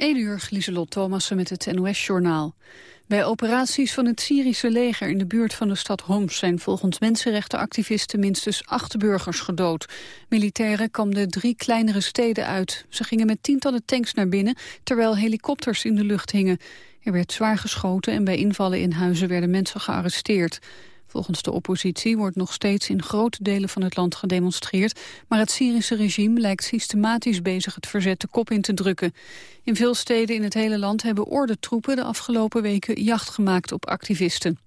1 uur, Lieselot Thomassen met het NOS-journaal. Bij operaties van het Syrische leger in de buurt van de stad Homs... zijn volgens mensenrechtenactivisten minstens acht burgers gedood. Militairen kamden drie kleinere steden uit. Ze gingen met tientallen tanks naar binnen... terwijl helikopters in de lucht hingen. Er werd zwaar geschoten en bij invallen in huizen werden mensen gearresteerd. Volgens de oppositie wordt nog steeds in grote delen van het land gedemonstreerd, maar het Syrische regime lijkt systematisch bezig het verzet de kop in te drukken. In veel steden in het hele land hebben ordentroepen de afgelopen weken jacht gemaakt op activisten.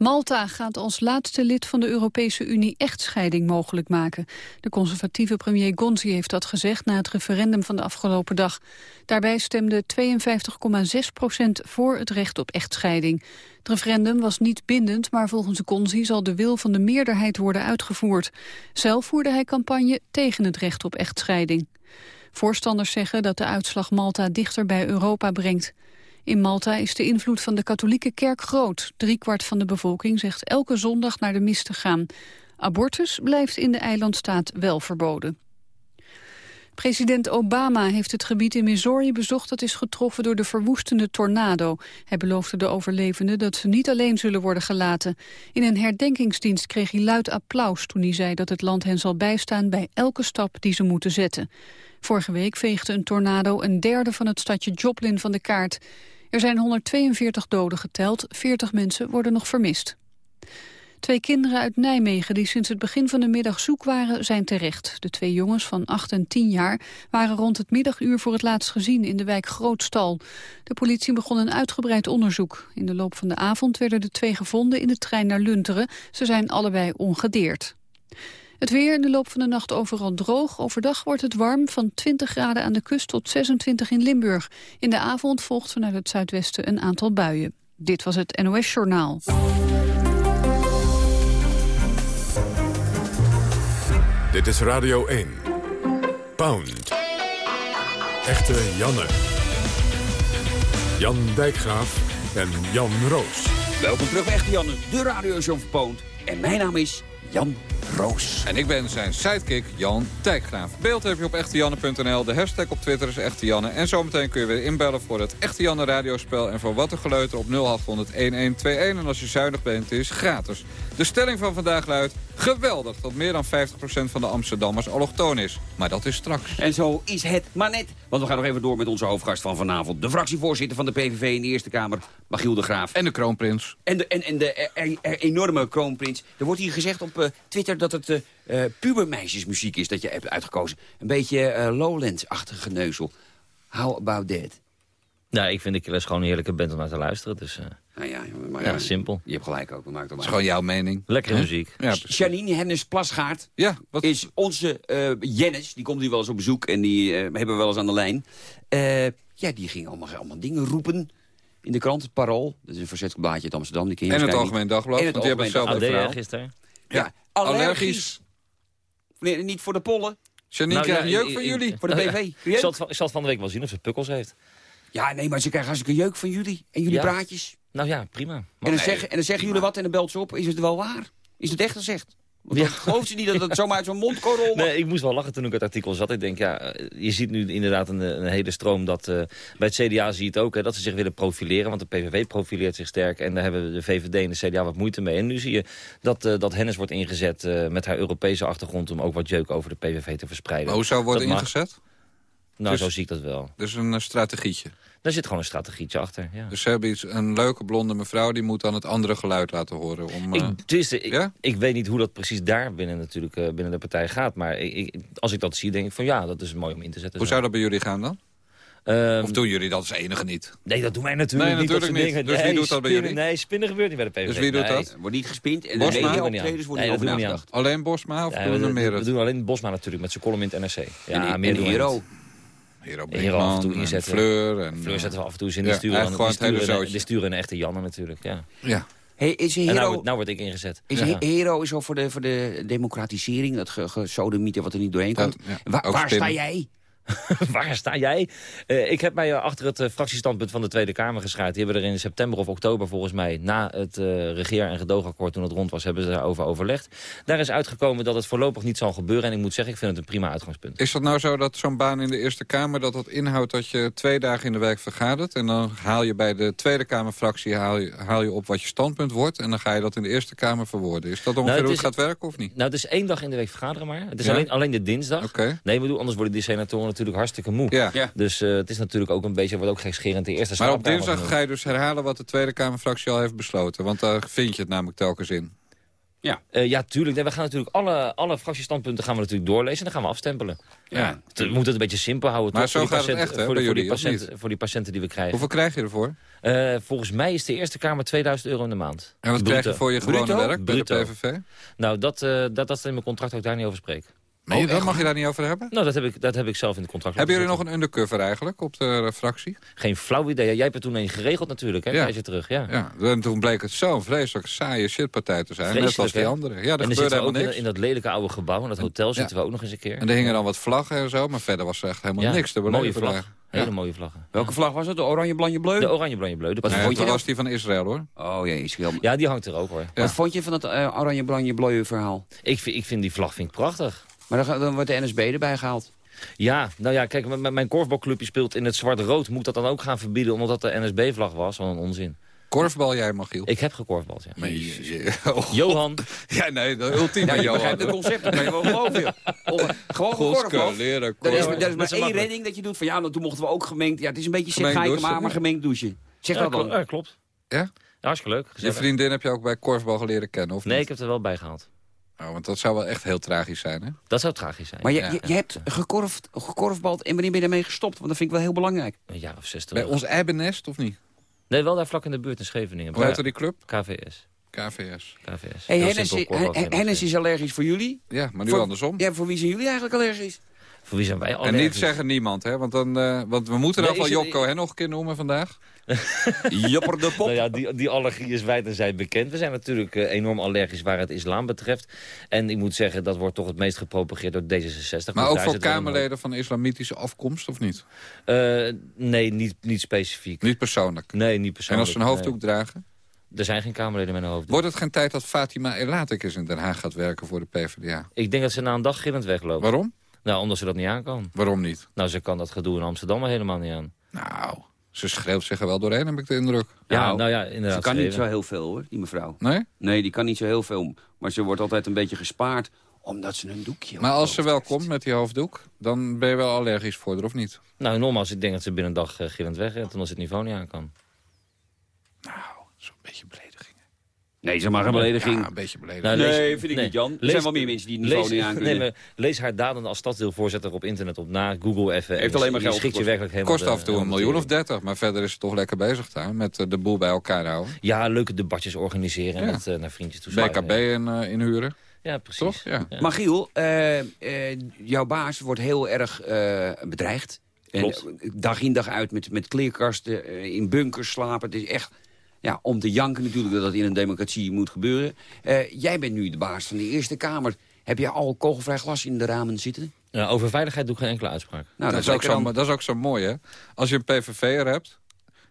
Malta gaat als laatste lid van de Europese Unie echtscheiding mogelijk maken. De conservatieve premier Gonzi heeft dat gezegd na het referendum van de afgelopen dag. Daarbij stemde 52,6 procent voor het recht op echtscheiding. Het referendum was niet bindend, maar volgens Gonzi zal de wil van de meerderheid worden uitgevoerd. Zelf voerde hij campagne tegen het recht op echtscheiding. Voorstanders zeggen dat de uitslag Malta dichter bij Europa brengt. In Malta is de invloed van de katholieke kerk groot. Driekwart van de bevolking zegt elke zondag naar de mis te gaan. Abortus blijft in de eilandstaat wel verboden. President Obama heeft het gebied in Missouri bezocht dat is getroffen door de verwoestende tornado. Hij beloofde de overlevenden dat ze niet alleen zullen worden gelaten. In een herdenkingsdienst kreeg hij luid applaus toen hij zei dat het land hen zal bijstaan bij elke stap die ze moeten zetten. Vorige week veegde een tornado een derde van het stadje Joplin van de kaart. Er zijn 142 doden geteld, 40 mensen worden nog vermist. Twee kinderen uit Nijmegen die sinds het begin van de middag zoek waren, zijn terecht. De twee jongens van 8 en 10 jaar waren rond het middaguur voor het laatst gezien in de wijk Grootstal. De politie begon een uitgebreid onderzoek. In de loop van de avond werden de twee gevonden in de trein naar Lunteren. Ze zijn allebei ongedeerd. Het weer in de loop van de nacht overal droog. Overdag wordt het warm van 20 graden aan de kust tot 26 in Limburg. In de avond volgt vanuit het zuidwesten een aantal buien. Dit was het NOS Journaal. Dit is Radio 1. Pound. Echte Janne. Jan Dijkgraaf en Jan Roos. Welkom terug bij Echte Janne, de radioshow van Poont. En mijn naam is Jan Roos. En ik ben zijn sidekick Jan Dijkgraaf. Beeld heb je op echtejanne.nl. De hashtag op Twitter is Echte Janne. En zometeen kun je weer inbellen voor het Echte Janne radiospel. En voor wat een geleuter op 0800 1121. En als je zuinig bent, is gratis. De stelling van vandaag luidt... Geweldig dat meer dan 50% van de Amsterdammers allochtoon is. Maar dat is straks. En zo is het maar net. Want we gaan nog even door met onze hoofdgast van vanavond. De fractievoorzitter van de PVV in de Eerste Kamer, Magiel de Graaf. En de kroonprins. En de, en, en de enorme kroonprins. Er wordt hier gezegd op uh, Twitter dat het uh, pubermeisjesmuziek is dat je hebt uitgekozen. Een beetje uh, Lowlands-achtige geneuzel. How about that? Nou, ik vind de Killers gewoon een heerlijke band om naar te luisteren. Dus, uh, nou ja, maar ja, simpel. Je hebt gelijk ook. Dat is gewoon jouw mening. Lekkere muziek. Ja, Janine Hennis Plasgaard ja, wat... is onze uh, Jennis. Die komt hier wel eens op bezoek en die uh, hebben we wel eens aan de lijn. ja, die ging allemaal, allemaal dingen roepen in de krant. Het Parool, dat is een verzetsblaadje uit Amsterdam. Die en het Algemeen Dagblad. En het Algemeen Dagblad. gisteren. Ja, allergisch. Nee, niet voor de pollen. Janine nou, krijgt jeuk van jullie. Voor de BV. Ik zal, ik zal het van de week wel zien of ze pukkels heeft. Ja, nee, maar ze krijgen hartstikke jeuk van jullie. En jullie praatjes. Nou ja, prima. en dan, zeggen, en dan zeggen jullie wat en dan belt ze op. Is het wel waar? Is het echt gezegd? Want ja. gelooft ze niet dat het zomaar uit zo'n mond rollen? Nee, ik moest wel lachen toen ik het artikel zat. Ik denk, ja, eh, je ziet nu inderdaad een, een hele stroom dat... Uh, bij het CDA zie je het ook, hè, dat ze zich willen profileren. Want de PVV profileert zich sterk. En daar hebben de VVD en de CDA wat moeite mee. En nu zie je dat, uh, dat Hennis wordt ingezet uh, met haar Europese achtergrond... om ook wat jeuk over de PVV te verspreiden. Maar hoe zou worden ingezet? Nou, dus, zo zie ik dat wel. Dus een strategietje? Daar zit gewoon een strategietje achter, ja. Dus ze hebben iets, een leuke blonde mevrouw... die moet dan het andere geluid laten horen. Om, ik, dus, ik, ik, weet niet hoe dat precies daar binnen, natuurlijk, uh, binnen de partij gaat. Maar ik, als ik dat zie, denk ik van ja, dat is mooi om in te zetten. Hoe zou dat bij jullie gaan dan? Um, of doen jullie dat als enige niet? Nee, dat doen wij natuurlijk nee, niet. Natuurlijk niet. Dus nee, wie doet dat bij jullie? Nee, spinnen gebeurt niet bij de PVV. Dus wie doet nee. dat? Wordt niet gespind en Bosma? de media-optredens worden nee, niet Alleen Bosma of doen we er meer? We doen alleen Bosma natuurlijk, met zijn column in het NRC. Ja, en, meer en Hero. Hero Hero af en toe inzetten. Fleur. En, Fleur zetten we af en toe eens in. Die sturen, ja, die, sturen, die sturen een echte Janne natuurlijk, ja. Ja. Hey, is Hero, en nou, nou word ik ingezet. Is ja. Hero is al voor de, voor de democratisering, dat gesodemieten wat er niet doorheen komt. Ja, waar, waar sta jij? Waar sta jij? Uh, ik heb mij achter het uh, fractiestandpunt van de Tweede Kamer geschaard. Die hebben er in september of oktober volgens mij... na het uh, regeer- en gedoogakkoord toen het rond was... hebben ze daarover overlegd. Daar is uitgekomen dat het voorlopig niet zal gebeuren. En ik moet zeggen, ik vind het een prima uitgangspunt. Is dat nou zo dat zo'n baan in de Eerste Kamer... dat dat inhoudt dat je twee dagen in de week vergadert... en dan haal je bij de Tweede Kamerfractie haal je, haal je op wat je standpunt wordt... en dan ga je dat in de Eerste Kamer verwoorden. Is dat ongeveer nou, hoe het gaat werken of niet? Nou, het is één dag in de week vergaderen maar. Het is alleen, alleen de dinsdag. Okay. Nee, bedoel, anders worden die senatoren natuurlijk hartstikke moe. Ja. Dus uh, het is natuurlijk ook een beetje, wordt ook gekscherend de eerste Maar op dinsdag ga je dus herhalen wat de Tweede Kamerfractie al heeft besloten. Want daar vind je het namelijk telkens in. Ja, uh, ja tuurlijk. Nee, we gaan natuurlijk alle, alle fractiestandpunten gaan we natuurlijk doorlezen en dan gaan we afstempelen. Ja. We moeten het een beetje simpel houden. Maar zo gaat het echt, hè, voor, de, voor, die patiënten, voor die patiënten die we krijgen. Hoeveel krijg je ervoor? Uh, volgens mij is de Eerste Kamer 2000 euro in de maand. En wat krijg je voor je gewone werk bij de PVV? Nou, dat, uh, dat, dat in mijn contract ook daar niet over spreek. Nee, oh, dat mag je daar niet over hebben? Nou, dat heb ik, dat heb ik zelf in het contract. Hebben jullie nog een undercover eigenlijk op de fractie? Geen flauw idee. Jij hebt het toen een geregeld natuurlijk, hè? Ja. je terug, ja. ja. En toen bleek het zo'n vreselijk saaie shitpartij te zijn. Vreselijk, net als die andere. Ja, dat en gebeurde helemaal niks. In, dat lelijke oude gebouw, in dat hotel, zitten we ook nog eens een keer. En er hingen dan wat vlaggen en zo, maar verder was er echt helemaal niks te beleven. Mooie vlag. Hele mooie vlaggen. Welke vlag was het? De oranje blanje bleu? De oranje blanje bleu. Wat vond je was die van Israël hoor. Oh ja, Israël. Ja, die hangt er ook hoor. Wat vond je van het uh, oranje blanje bleu verhaal? Ik vind, ik vind die vlag vind ik prachtig. Maar dan, dan wordt de NSB erbij gehaald. Ja, nou ja, kijk, mijn korfbalclubje speelt in het zwart-rood. Moet dat dan ook gaan verbieden omdat dat de NSB-vlag was? Wat een onzin. Korfbal jij, Magiel? Ik heb gekorfbald, ja. Nee, Johan. Ja, nee, de ultieme ja, Johan. het concept, dat ben je wel geloven. Gewoon korfbal. leren, dat is, dat is maar één redding dat je doet van ja, toen mochten we ook gemengd. Ja, het is een beetje zeg maar, maar gemengd douchen. Zeg ja, dat dan. Ja, klopt. Ja? ja hartstikke leuk. Gezellig. Je vriendin heb je ook bij korfbal leren kennen, of Nee, niet? ik heb er wel bij gehaald. Oh, want dat zou wel echt heel tragisch zijn, hè? Dat zou tragisch zijn. Maar je, je, je hebt gekorfd, gekorfbald en wanneer ben je daarmee gestopt? Want dat vind ik wel heel belangrijk. Een jaar of zestig. Bij ons Eibennest, of niet? Nee, wel daar vlak in de buurt in Scheveningen. Hoe heet die club? KVS. KVS. KVS. Hey, Hennis is allergisch voor jullie? Ja, maar nu voor, andersom. Ja, voor wie zijn jullie eigenlijk allergisch? Voor wie zijn wij allergisch? En niet zeggen niemand, hè? Want, dan, uh, want we moeten nee, dan wel Jopko hè, nog een keer noemen vandaag. Jopper de pop. Nou ja, die, die allergie is wijd en zij bekend. We zijn natuurlijk uh, enorm allergisch waar het islam betreft. En ik moet zeggen, dat wordt toch het meest gepropageerd door D66. Maar ook voor Kamerleden van islamitische afkomst, of niet? Uh, nee, niet, niet specifiek. Niet persoonlijk? Nee, niet persoonlijk. En als ze een hoofddoek nee. dragen? Er zijn geen Kamerleden met een hoofddoek. Wordt het geen tijd dat Fatima Elatik in Den Haag gaat werken voor de PvdA? Ik denk dat ze na een dag gillend weglopen. Waarom? Nou, omdat ze dat niet aan kan. Waarom niet? Nou, ze kan dat gedoe in Amsterdam helemaal niet aan. Nou, ze schreeuwt zich er wel doorheen, heb ik de indruk. Ja, nou, nou ja, inderdaad. Ze kan schreven. niet zo heel veel, hoor, die mevrouw. Nee? Nee, die kan niet zo heel veel. Maar ze wordt altijd een beetje gespaard, omdat ze een doekje Maar als ze wel komt met die hoofddoek, dan ben je wel allergisch voor haar, of niet? Nou, nogmaals, ik denk dat ze binnen een dag uh, gillend wegrent... omdat ze het niveau niet aan kan. Nou, zo'n beetje belediging. Nee, ze mag een belediging. Ja, een beetje belediging. Nou, lees, nee, vind ik nee. niet, Jan. Er lees, zijn wel meer mensen die het niveau lees, niet aan kunnen. Nee, lees haar daden als stadsdeelvoorzitter op internet op na. Google even. Heeft alleen maar geld schikt je werkelijk helemaal Kost af en toe een miljoen of dertig. Maar verder is het toch lekker bezig daar. Met de boel bij elkaar houden. Ja, leuke debatjes organiseren. En ja. met uh, naar vriendjes toe BKB in, uh, inhuren. Ja, precies. Toch? Ja. ja. Maar Giel, uh, jouw baas wordt heel erg bedreigd. En, dag in dag uit met, met kleerkasten, in bunkers slapen. Het is echt ja, om te janken natuurlijk dat dat in een democratie moet gebeuren. Uh, jij bent nu de baas van de Eerste Kamer. Heb je al kogelvrij glas in de ramen zitten? Ja, over veiligheid doe ik geen enkele uitspraak. Nou, dat, dat, is ook zo, dat is ook zo mooi, hè? Als je een PVV'er hebt,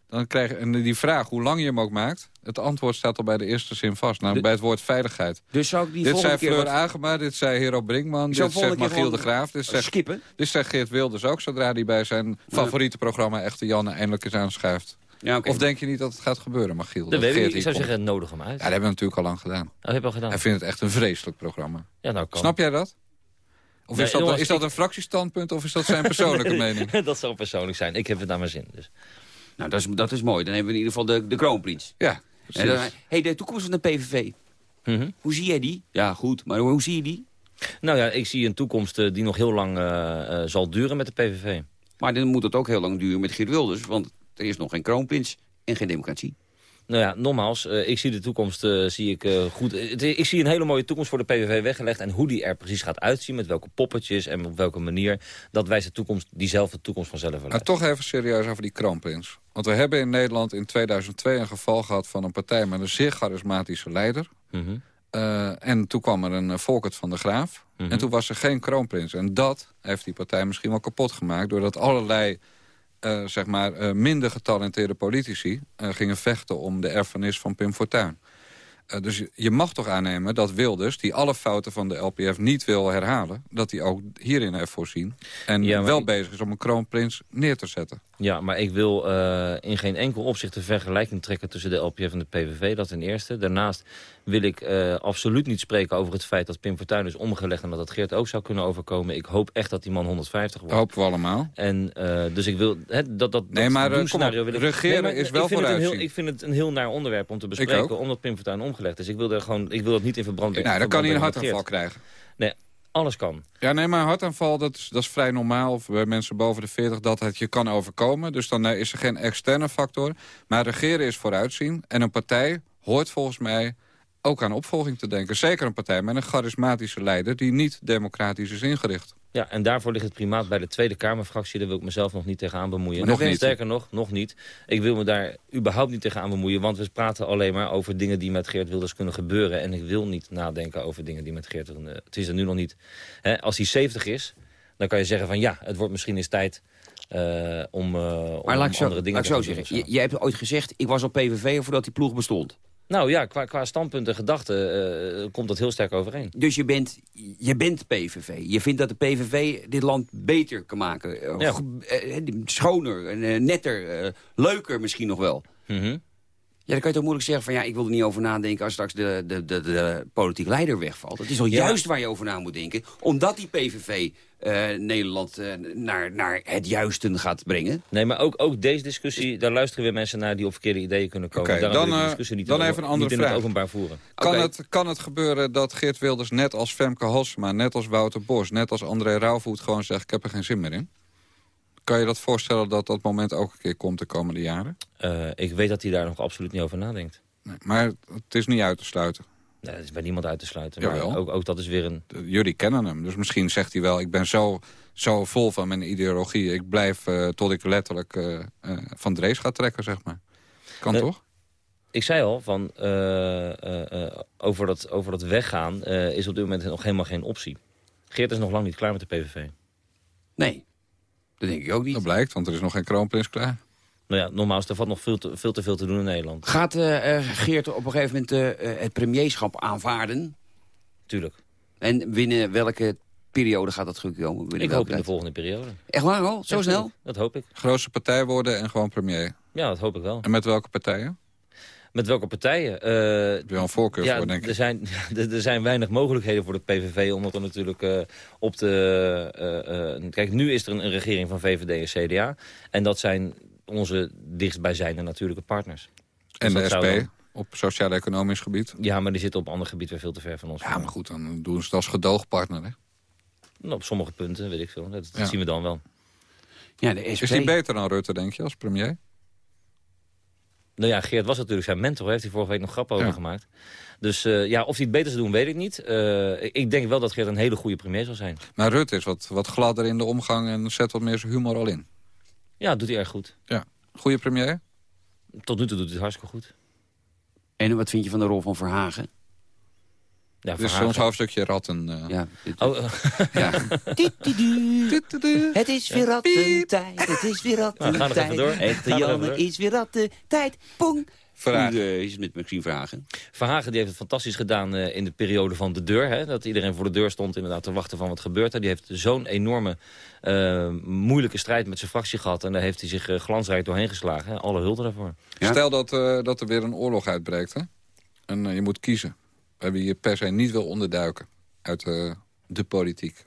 dan krijg je en die vraag, hoe lang je hem ook maakt... het antwoord staat al bij de eerste zin vast, namelijk de... bij het woord veiligheid. Dus zou ik die dit zei Fleur wat... Agema, dit zei Hero Brinkman, dit zegt Magiel de Graaf... Dit zegt, skippen? dit zegt Geert Wilders ook, zodra hij bij zijn favoriete programma... Echte Janne eindelijk eens aanschuift. Ja, okay. Of denk je niet dat het gaat gebeuren, Magiel? Dat, dat weet ik. Ik zou komt? zeggen, nodig hem uit. Ja, dat hebben we natuurlijk al lang gedaan. Oh, heb al gedaan? Hij vindt het echt een vreselijk programma. Ja, nou kan. Snap jij dat? Of Nee, is, dat, jongens, is dat een fractiestandpunt of is dat zijn persoonlijke mening? dat zou persoonlijk zijn. Ik heb het naar mijn zin. Dus. Nou, dat is, dat is mooi. Dan hebben we in ieder geval de, de kroonprins. Ja, dan- hey, de toekomst van de PVV. Mhm. Hoe zie jij die? Ja, goed. Maar hoe zie je die? Nou ja, ik zie een toekomst eh, die nog heel lang eh, eh, zal duren met de PVV. Maar dan moet het ook heel lang duren met Geert Wilders. Want er is nog geen kroonprins en geen democratie. Nou ja, nogmaals, eh, ik zie de toekomst eh, zie ik, eh, goed. Ik zie een hele mooie toekomst voor de PVV weggelegd. En hoe die er precies gaat uitzien, met welke poppetjes en op welke manier... dat wijst de toekomst, diezelfde toekomst vanzelf wel Maar toch even serieus over die kroonprins. Want we hebben in Nederland in 2002 een geval gehad van een partij met een zeer charismatische leider. Mhm. Uh, en toen kwam er een Volkert van de Graaf. Mhm. En toen was er geen kroonprins. En dat heeft die partij misschien wel kapot gemaakt... doordat allerlei uh, zeg maar, minder getalenteerde politici... gingen vechten om de erfenis van Pim Fortuyn. Dus je mag toch aannemen dat Wilders, die alle fouten van de LPF niet wil herhalen... dat hij ook hierin heeft voorzien. En Ja, wel ik- bezig is om een kroonprins neer te zetten. Ja, maar ik wil eh, in geen enkel opzicht een vergelijking trekken tussen de LPF en de PVV. Dat ten eerste. Daarnaast wil ik eh, absoluut niet spreken over het feit dat Pim Fortuyn is omgelegd... en dat dat Geert ook zou kunnen overkomen. Ik hoop echt dat die man 150 wordt. Hopen we allemaal. En eh, dus ik wil... Dat, dat, Nee, maar, doemscenario kom op, wil ik... regeren maar is wel ik vind, het een heel, ik vind het een heel naar onderwerp om te bespreken... omdat Pim Fortuyn omgelegd is. Ik wil, er gewoon, ik wil dat niet in verbrand Nou, dan kan hij een brengen hartaanval krijgen. Geert. Alles kan. Ja, nee, maar hartaanval, dat is, dat is vrij normaal. Bij mensen boven de 40 dat het je kan overkomen. Dus dan eh, is er geen externe factor. Maar regeren is vooruitzien. En een partij hoort volgens mij ook aan opvolging te denken. Zeker een partij met een charismatische leider... die niet democratisch is ingericht. Ja, en daarvoor ligt het primaat bij de Tweede Kamerfractie. Daar wil ik mezelf nog niet tegenaan bemoeien. Nog niet. Sterker nog, nog niet. Ik wil me daar überhaupt niet tegenaan bemoeien. Want we praten alleen maar over dingen die met Geert Wilders kunnen gebeuren. En ik wil niet nadenken over dingen die met Geert... eh, Het is er nu nog niet. Als hij 70 is, dan kan je zeggen van... ja, het wordt misschien eens tijd eh, om, om Maar laat ik zo, andere dingen laat ik zo te doen zeggen. zo. Je, jij hebt ooit gezegd, ik was op PVV voordat die ploeg bestond. Nou ja, qua, qua standpunt en gedachten eh, komt dat heel sterk overeen. Dus je bent, je bent PVV. Je vindt dat de PVV dit land beter kan maken. Eh, Ja. eh, schoner, netter, leuker misschien nog wel. Mhm. Ja, dan kan je toch moeilijk zeggen van ja, ik wil er niet over nadenken als straks de, de, de, de politiek leider wegvalt. Het is wel Ja. juist waar je over na moet denken. Omdat die PVV eh, Nederland eh, naar, naar het juisten gaat brengen. Nee, maar ook, ook deze discussie, daar luisteren weer mensen naar die op verkeerde ideeën kunnen komen. Oké, Daarom dan, eh, discussie niet, dan even een andere niet in het vraag. openbaar voeren. Kan, het, kan het gebeuren dat Geert Wilders net als Femke Halsema... net als Wouter Bos, net als André Rauwvoet gewoon zegt... ik heb er geen zin meer in? Kan je dat voorstellen dat dat moment ook een keer komt de komende jaren? Eh, ik weet dat hij daar nog absoluut niet over nadenkt. Nee, maar het is niet uit te sluiten. Nee, dat is bij niemand uit te sluiten. Maar ook, ook dat is weer een... Jullie kennen hem, dus misschien zegt hij wel... ik ben zo, zo vol van mijn ideologie. Ik blijf eh, tot ik letterlijk eh, eh, van Drees ga trekken, zeg maar. Kan Nee. toch? Ik zei al, van, eh, eh, eh, over, dat, over dat weggaan eh, is op dit moment nog helemaal geen optie. Geert is nog lang niet klaar met de PVV. Nee, dat denk ik ook niet. Dat blijkt, want er is nog geen kroonprins klaar. Nou ja, nogmaals, er valt nog veel te, veel te veel te doen in Nederland. Gaat eh, eh, Geert op een gegeven moment eh, eh, het premierschap aanvaarden? Tuurlijk. En binnen welke periode gaat dat gekomen? Binnen Ik welke hoop in de volgende periode. Echt waar al? Zo Ja, snel? Dat hoop ik. Grootste partij worden en gewoon premier. Ja, dat hoop ik wel. En met welke partijen? Met welke partijen? Eh, Heb je wel een voorkeur ja, voor, denk er ik. zijn, er er zijn weinig mogelijkheden voor de PVV... omdat er natuurlijk eh, op de... eh, eh, kijk, nu is er een, een regering van VVD en CDA. En dat zijn onze dichtstbijzijnde natuurlijke partners. En dat de SP dan- op sociaal-economisch gebied. Ja, maar die zitten op ander gebied weer veel te ver van ons. Ja, maar goed, dan doen ze het als gedoogpartner. Hè? Nou, op sommige punten, weet ik veel. Dat, dat Ja. zien we dan wel. Ja, de SP. Is die beter dan Rutte, denk je, als premier? Nou ja, Geert was natuurlijk zijn mentor. Heeft hij vorige week nog grap over Ja. gemaakt. Dus eh, ja, of hij het beter zou doen, weet ik niet. Eh, ik denk wel dat Geert een hele goede premier zal zijn. Maar Rutte is wat, wat gladder in de omgang en zet wat meer zijn humor al in. Ja, doet hij erg goed. Ja. Goede premier? Tot nu toe doet hij het hartstikke goed. En wat vind je van de rol van Verhagen? Ja, Verhagen- ons hoofdstukje ratten. eh. Ja, dit- Oh, ja. Het is weer rattentijd, het is weer Nou, rattentijd. nog even Janne is weer rattentijd. Pong. Vraag. Nu eh, is het met Maxime Vragen. Verhagen die heeft het fantastisch gedaan eh, in de periode van de deur. Hè, dat iedereen voor de deur stond inderdaad te wachten van wat gebeurt er. Die heeft zo'n enorme moeilijke strijd met zijn fractie gehad. En daar heeft hij zich glansrijk doorheen geslagen. Hè. Alle hulde daarvoor. Ja. Stel dat, eh, dat er weer een oorlog uitbreekt. Hè? En je moet kiezen. Waar wie je per se niet wil onderduiken. Uit eh, de politiek.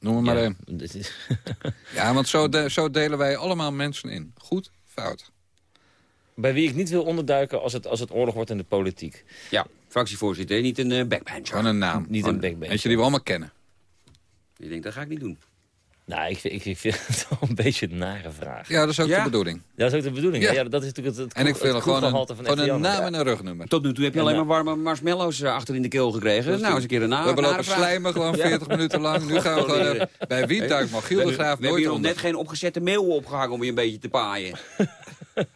Noem maar ja, één. dit is- Ja, want zo, de- zo delen wij allemaal mensen in. Goed, fout. Bij wie ik niet wil onderduiken als het, als het oorlog wordt in de politiek. Ja, fractievoorzitter, niet een uh, backbencher. Gewoon een naam. Niet een backbencher. Eentje die we allemaal kennen. Ik denk, dat ga ik niet doen. Nou, ik vind, ik, ik vind het wel een beetje een nare vraag. Ja, dat is ook Ja? de bedoeling. Ja, dat is ook de bedoeling. Ja. Dat is natuurlijk het, het, En ik wil het gewoon een, van gewoon een FDN. naam en een rugnummer. Tot nu toe heb je En, alleen maar warme marshmallows eh, achter in de keel gekregen. nou, eens een keer een na- We hebben lopen slijmen gewoon 40 minuten lang. Nu gaan we gewoon... eh, bij wie duikt We Magiel de Graaf we hebben hier nog net geen opgezette mail opgehangen om je een beetje te paaien.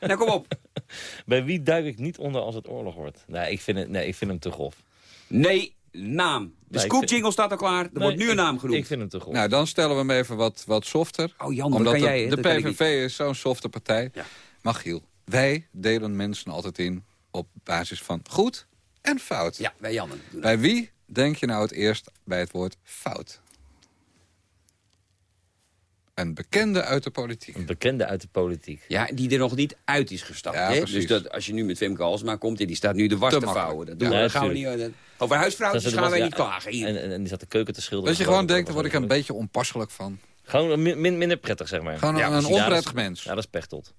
Nou, kom op. Bij wie duik ik niet onder als het oorlog wordt? Nee, ik vind, het, nee, ik vind hem te grof. Nee, naam. De Nee, scoop vind- jingle staat al klaar. Er wordt nu een naam genoemd. Ik vind hem te grof. Nou, dan stellen we hem even wat, wat softer. Oh Jan, dat Omdat kan de, jij, de. PVV is zo'n softe partij. Ja. Maar Giel, wij delen mensen altijd in op basis van goed en fout. Ja, bij Jan. Bij wie denk je nou het eerst bij het woord fout? Een bekende uit de politiek. Een bekende uit de politiek. Ja, die er nog niet uit is gestapt. Ja, hè? precies. Dus dat, als je nu met Femke Halsema komt... en die staat nu de was Te te, makkelijk. vouwen. Dat, doen Ja, we, dat gaan we niet, eh, over huisvrouwtjes gaan wij ja, niet klagen. Hier. En, en, en die zat de keuken te schilderen. Dat je gewoon denkt, daar word ik een beetje onpasselijk van. Gewoon min, min- minder prettig, zeg maar. Gewoon Ja, een, een Ja, dat is- onprettig mens. Ja, dat is Pechtold.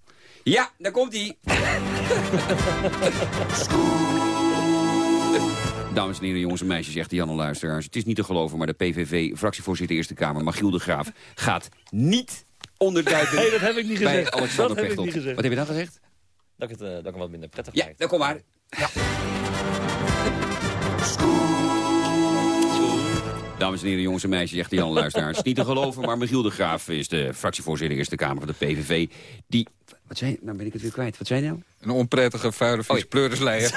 Ja, daar komt hij. Dames en heren, jongens en meisjes, zegt Janne luisteraars. Het is niet te geloven, maar de PVV-fractievoorzitter Eerste Kamer, Magiel de Graaf, gaat niet onderduiken Nee, dat heb ik niet bij gezegd. Alexander Dat heb ik niet gezegd. Wat heb je dan gezegd? Dat ik het, eh, dat ik hem wat minder prettig Ja, lijkt. dan kom maar. Ja. Dames en heren, jongens en meisjes, zegt Jan Luisteraars. Het is niet te geloven, maar Michiel de Graaf is de fractievoorzitter Eerste Kamer van de PVV. Die... Wat zei Nou ben ik het weer kwijt. Wat zei je nou? Een onprettige, vuile, vies Oh pleurisleier.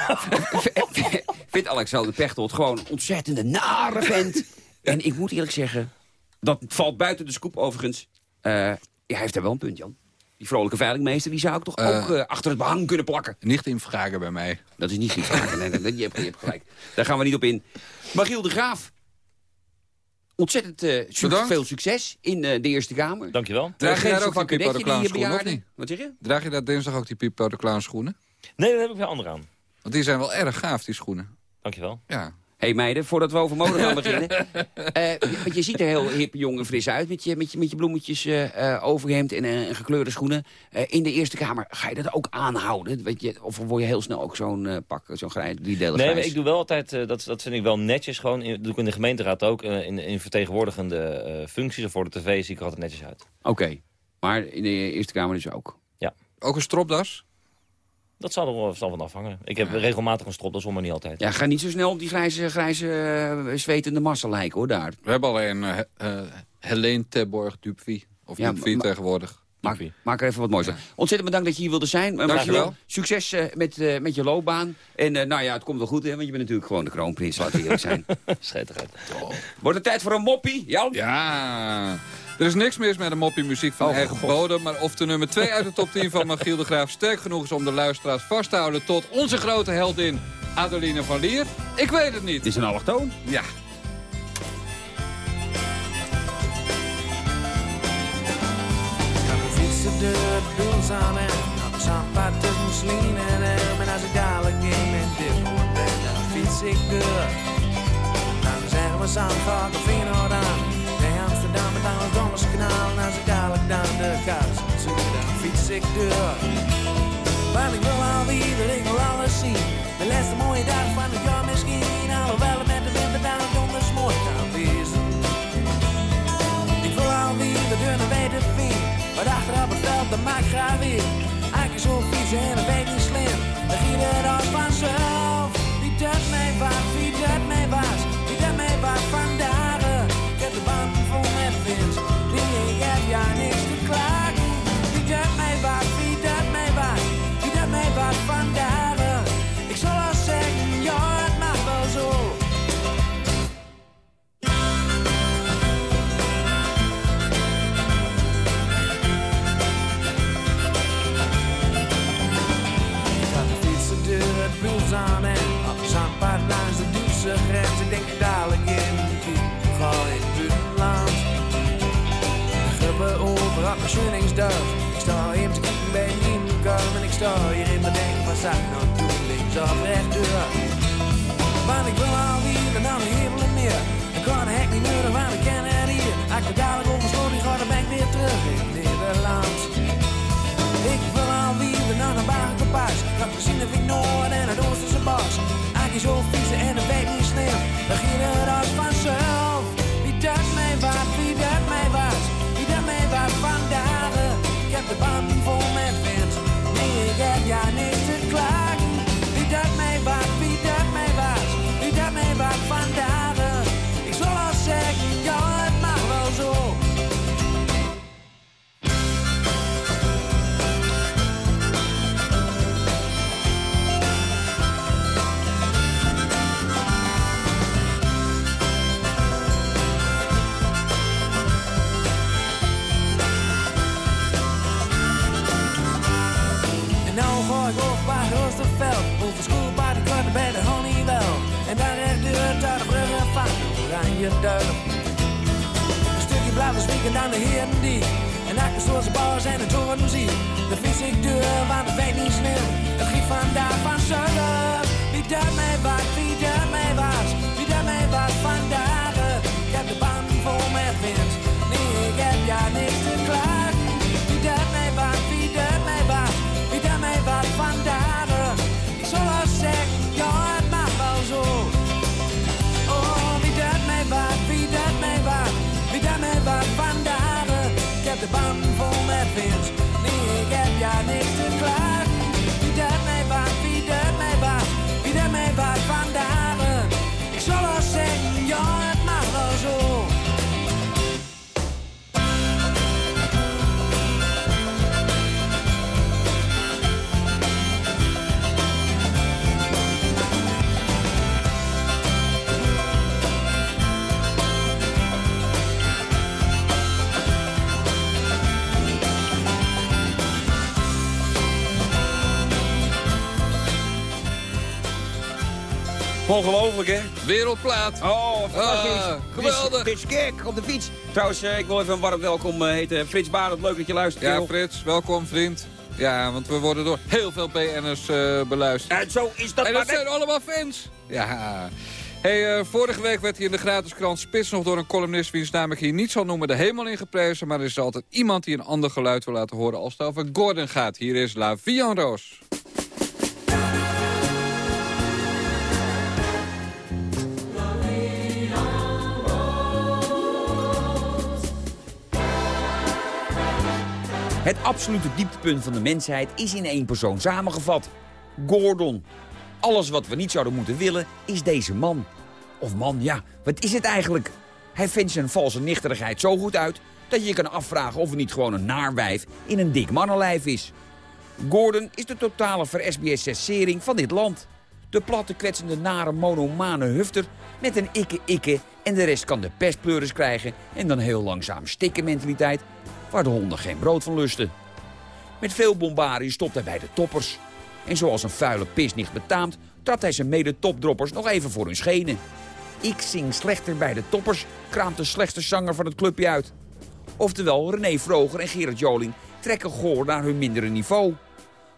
Vindt Alexander Pechtold gewoon een ontzettende nare vent. En ik moet eerlijk zeggen, dat valt buiten de scoop overigens. Eh, ja, hij heeft daar wel een punt, Jan. Die vrolijke veilingmeester, die zou ik toch Eh. ook eh, achter het behang kunnen plakken. Niet in vragen bij mij. Dat is niet goed vragen. Nee, nee, je, hebt, je hebt gelijk. Daar gaan we niet op in. Magiel de Graaf. Ontzettend eh, su- veel succes in eh, de Eerste Kamer. Dankjewel. Draag je Geef daar ook van die die Clown schoenen, of bejaarden. niet? Wat zeg je? Draag je daar dinsdag ook die Pipo de Clown schoenen? Nee, dat heb ik weer andere aan. Want die zijn wel erg gaaf, die schoenen. Dankjewel. Ja. Hé hey meiden, voordat we over mode gaan beginnen. eh, want je ziet er heel hip, jong en fris uit met je, met je, met je bloemetjes eh, eh, overhemd en, gekleurde schoenen. Eh, in de Eerste Kamer, ga je dat ook aanhouden? Weet je, of word je heel snel ook zo'n eh, pak, zo'n grijs, driedelig Nee, maar ik doe wel altijd, eh, dat, dat vind ik wel netjes gewoon. In, dat doe ik in de gemeenteraad ook. in, in vertegenwoordigende eh, functies of voor de tv zie ik er altijd netjes uit. Oké, maar in de Eerste Kamer dus ook. Ook een stropdas? Dat zal er wel zal van afhangen. Ik heb regelmatig een stropdas om, maar niet altijd. Ja, ga niet zo snel op die grijze, grijze eh, zwetende massa lijken, hoor, daar. We hebben alleen eh eh, Helene Terborg Dupvie. Of Ja, Dupvie tegenwoordig. Maak, maak er even wat moois van. Ontzettend bedankt dat je hier wilde zijn. Dankjewel. Succes eh, met, eh, met je loopbaan. En eh, nou ja, het komt wel goed, hè, want je bent natuurlijk gewoon de kroonprins, laten we eerlijk zijn. Schijt eruit. Wordt het tijd voor een moppie, Jan? Ja, er is niks mis met een moppie muziek van Oh, eigen God. bodem. Maar of de nummer 2 uit de top 10 van Magiel de Graaf sterk genoeg is om de luisteraars vast te houden tot onze grote heldin Adeline van Lier, ik weet het niet. Dit is een allochtoon. Ja. Kan de fietsen de doels aan en op de zandpad tussen Slien en hem. En als ik dadelijk in mijn dippoort ben, dan fiets ik door. Dan zeggen we Zandvoort of Feyenoord aan. Bij Amsterdam met aan het Dommerskanaal. En als ik dadelijk dan de kous zoek, dan fiets ik door. Want ik wil alweer, ik wil alles zien. De laatste mooie dag van het jaar misschien. Alhoewel het op het veld, dat maakt graag weer. Eigenlijk zo fietsen en weet niet slim. Dan giet het als vanzelf. Wie dat mij was, wie dat mij was. De gruppen over op mijn. Ik sta hier te kijken bij een inkomen en ik sta hier in mijn denk van zak nou doen links of rechtdoor. Want ik wil alweer en dan een hemel en meer. Ik kan hek niet meer, want ik ken het hier. Ik er dadelijk over sloot, die ga, dan ben ik weer terug in Nederland. Ik wil alweer naar een wagenpaas. Dat gezien heb ik Noord en het Oosterse bos. Aki zo fietsen en een weet niet slim. Dan ging het als vanzelf. Wie dat mij was, Een stukje blauwe spieken dan de heren die. En hakken zoals de bouwers en de toren zie. De vis ik deur, want het weet niet meer. Het giet vandaag van zullen. Wie daarmee was, wie daarmee was, wie daarmee was vandaag. Ik heb de baan vol met wind. De band vol met wind, nee, ik heb ja niks te klagen. Wie dat mij wat, wie dat Ongelooflijk, hè? Wereldplaat. Oh, fantastisch. Ah, geweldig. Dit is gek op de fiets. Trouwens, eh, ik wil even een warm welkom eh, heten. Frits Barend, leuk dat je luistert. Ja. Frits, welkom vriend. Ja, want we worden door heel veel BN'ers eh beluisterd. En zo is dat En dat zijn allemaal fans. Ja. Hey, vorige week werd hier in de gratis krant Spits nog door een columnist... wiens naam ik hier niet zal noemen, de hemel ingeprezen. Maar er is altijd iemand die een ander geluid wil laten horen als het over Gordon gaat. Hier is La Vie en. Het absolute dieptepunt van de mensheid is in één persoon samengevat. Gordon. Alles wat we niet zouden moeten willen, is deze man. Of man, ja, wat is het eigenlijk? Hij vindt zijn valse nichterigheid zo goed uit... dat je je kan afvragen of het niet gewoon een naarwijf in een dik mannenlijf is. Gordon is de totale ver-SBS-sering van dit land. De platte, kwetsende, nare, monomane hufter met een ikke-ikke... en de rest kan de pestpleuris krijgen... en dan heel langzaam stikken mentaliteit... waar de honden geen brood van lusten. Met veel bombarie stopt hij bij de toppers. En zoals een vuile pisnicht betaamt... trapt hij zijn mede-topdroppers nog even voor hun schenen. Ik zing slechter bij de toppers, kraamt de slechtste zanger van het clubje uit. Oftewel, René Vroger en Gerard Joling trekken goor naar hun mindere niveau.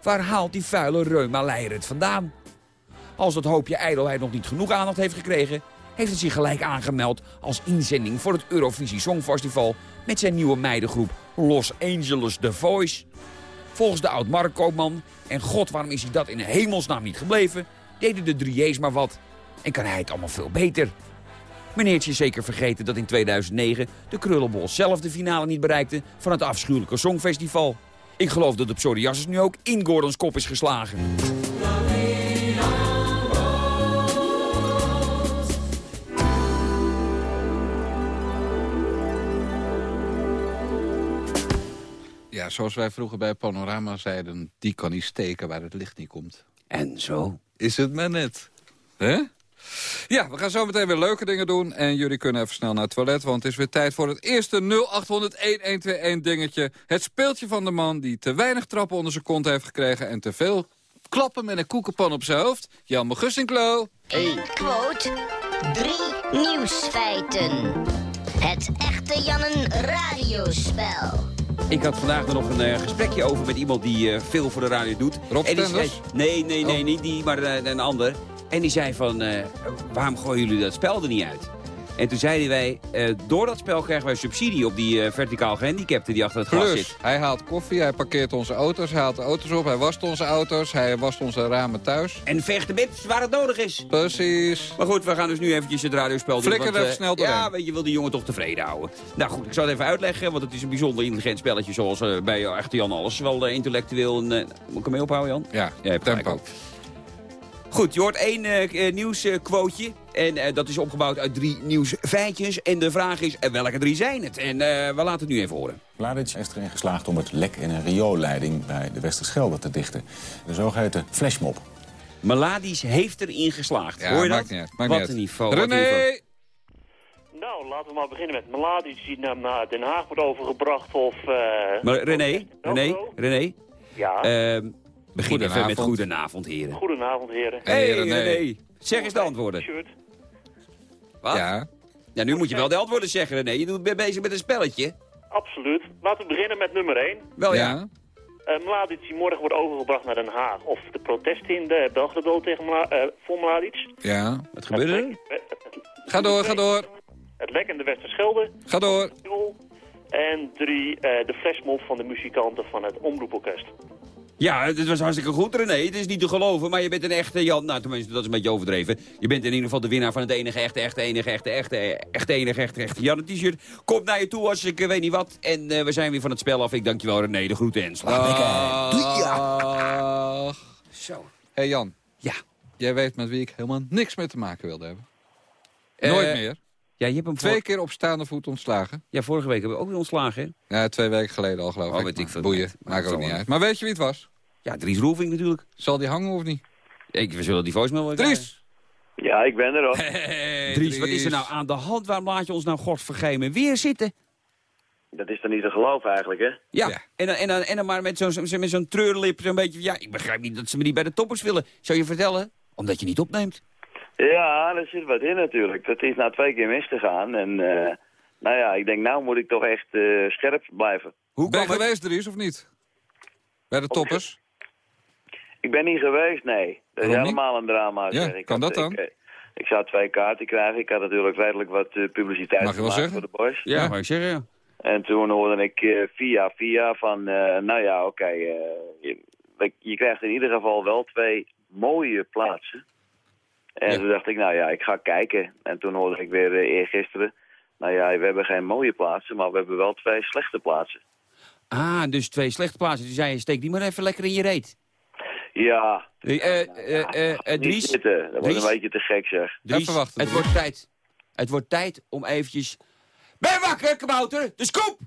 Waar haalt die vuile reuma Leijer het vandaan? Als dat hoopje ijdelheid nog niet genoeg aandacht heeft gekregen... heeft het zich gelijk aangemeld als inzending voor het Eurovisie Songfestival... met zijn nieuwe meidengroep Los Angeles The Voice. Volgens de oud-marktkoopman, en god waarom is hij dat in hemelsnaam niet gebleven... deden de drieërs maar wat. En kan hij het allemaal veel beter. Meneertje is zeker vergeten dat in 2009 de Krullenbol zelf de finale niet bereikte van het afschuwelijke Songfestival. Ik geloof dat de psoriasis nu ook in Gordons kop is geslagen. Ja, zoals wij vroeger bij Panorama zeiden... die kan niet steken waar het licht niet komt. En zo. Is het maar net. Hè? Ja, we gaan zo meteen weer leuke dingen doen. En jullie kunnen even snel naar het toilet, want het is weer tijd voor het eerste 0800-1121 dingetje. Het speeltje van de man die te weinig trappen onder zijn kont heeft gekregen... en te veel klappen met een koekenpan op zijn hoofd. Jan Gussinklo. Quote, drie nieuwsfeiten. Het echte Jannen radiospel. Ik had vandaag er nog een eh, gesprekje over met iemand die eh, veel voor de radio doet. Rob en die Stenders? zei, Nee, nee, nee, Oh. niet die, maar eh, een ander. En die zei van, waarom gooien jullie dat spel er niet uit? En toen zeiden wij, eh, door dat spel krijgen wij subsidie op die eh, verticaal gehandicapten die achter het glas Plus, zit. hij haalt koffie, hij parkeert onze auto's, hij haalt de auto's op... hij wast onze auto's, hij wast onze ramen thuis. En vecht de bits waar het nodig is. Precies. Maar goed, we gaan dus nu eventjes het radiospel doen. Flikker er want, even eh, snel doorheen. Ja, weet je, wil die jongen toch tevreden houden. Nou goed, ik zal het even uitleggen, want het is een bijzonder intelligent spelletje... zoals bij echte Jan Alles wel intellectueel. En, moet ik hem mee ophouden, Jan? Ja, Jij hebt gelijk tempo. Goed, je hoort één nieuwsquoteje. En eh, dat is opgebouwd uit drie nieuwsfeitjes. En de vraag is, eh, welke drie zijn het? En eh, we laten het nu even horen. Mladic is erin geslaagd om het lek in een rioolleiding bij de Westerschelde te dichten. De zogeheten flashmob. Maladies heeft erin geslaagd. Ja, hoor je maakt dat? niet maakt wat niet een uit. niveau. wat een niveau. René! Nou, laten we maar beginnen met Mladic die naar- naar Den Haag wordt overgebracht of... eh, Maar René, René, René. Ja, ehm, begin even met Goedenavond. goedenavond, heren. goedenavond heren. Hey, Hey, René. René. Zeg eens de antwoorden. Wat? Ja. Ja, nu moet je wel de antwoorden zeggen, René. Je doet- bent bezig met een spelletje. Absoluut. Laten we beginnen met nummer 1. Wel ja. Uh, Mladic die morgen wordt overgebracht naar Den Haag. Of de protesten in de Belgrado tegen Mla eh, voor Mladic. Ja. Wat gebeurde er? Ga door, ga door. Het lek in de Westerschelde. Ga door. En drie, eh, de flashmob van de muzikanten van het Omroeporkest. Ja, het was hartstikke goed, René. Het is niet te geloven, maar je bent een echte Jan. Nou, tenminste, dat is een beetje overdreven. Je bent in ieder geval de winnaar van het enige echte, echte, enige, echte, echte, echte, enige, echte, echte Jan t-shirt. Komt naar je toe als ik eh, weet niet wat. En eh, we zijn weer van het spel af. Ik dank je wel, René. De groeten en slaap. Zo. hey Jan. Ja. Jij weet met wie ik helemaal niks mee te maken wilde hebben. Eh, Nooit meer. Ja, je hebt hem Twee voor... keer op staande voet ontslagen. Ja, vorige week hebben we ook weer ontslagen, hè? Ja, twee weken geleden al geloof Oh, ik. weet ik veel. Boeien, Maar maakt het ook niet uit. Maar weet je wie het was? Ja, Dries Roelvink natuurlijk. Zal die hangen of niet? Ik, we zullen die voicemail wel Dries! Ja, ik ben er krijgen. Dries, wat is er nou aan de hand? Waarom laat je ons nou godvergemen weer zitten? Dat is dan niet te geloven eigenlijk, hè? Ja, Ja. En, dan, en, dan, en dan maar met zo'n zo, met zo'n treurlip, zo'n beetje... Ja, ik begrijp niet dat ze me niet bij de toppers willen. Zou je vertellen? Omdat je niet opneemt. Ja, er zit wat in natuurlijk. Dat is nou twee keer misgegaan. En eh, nou ja, ik denk nou moet ik toch echt eh, scherp blijven. Hoe Ben je het? geweest, Dries, of niet? Bij de toppers? Ik ben niet geweest, nee. Dat is Waarom niet? helemaal een drama. Ja, zeg. ik kan had- dat dan? Ik, eh, ik zou twee kaarten krijgen. Ik had natuurlijk redelijk wat eh, publiciteit Mag je wel gemaakt zeggen? voor de boys. Ja, Ja. mag ik zeggen, ja. En toen hoorde ik eh, via via van, eh, nou ja, oké, eh, je, je krijgt in ieder geval wel twee mooie plaatsen. En Ja. toen dacht ik, nou ja, ik ga kijken. En toen hoorde ik weer eh, eergisteren, nou ja, we hebben geen mooie plaatsen, maar we hebben wel twee slechte plaatsen. Ah, dus twee slechte plaatsen. Dus zei je, steek die maar even lekker in je reet. Ja, Eh, eh, eh, eh, eh, niet Dries, zitten. Dat wordt een beetje te gek zeg. Dries, Even wachten, het Dries. wordt tijd. Het wordt tijd om eventjes... Ben je wakker, kabouter? De scoop!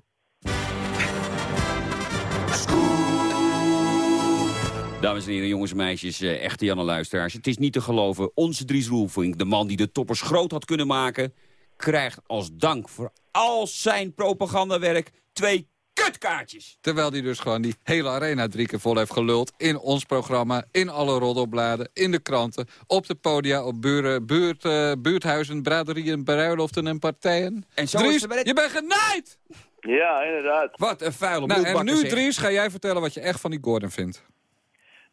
Dames en heren, jongens en meisjes, eh, echte Janne luisteraars. Het is niet te geloven, onze Dries Roelvink, de man die de toppers groot had kunnen maken... krijgt als dank voor al zijn propagandawerk twee kutkaartjes. Terwijl hij dus gewoon die hele arena drie keer vol heeft geluld. In ons programma, in alle roddelbladen, in de kranten. Op de podia, op buren, buurt, eh, buurthuizen, braderieën, bruiloften en partijen. En zo is Dries, het je bent genaaid! Ja, inderdaad. Wat een vuile Nou, en nu zeg. Dries, ga jij vertellen wat je echt van die Gordon vindt.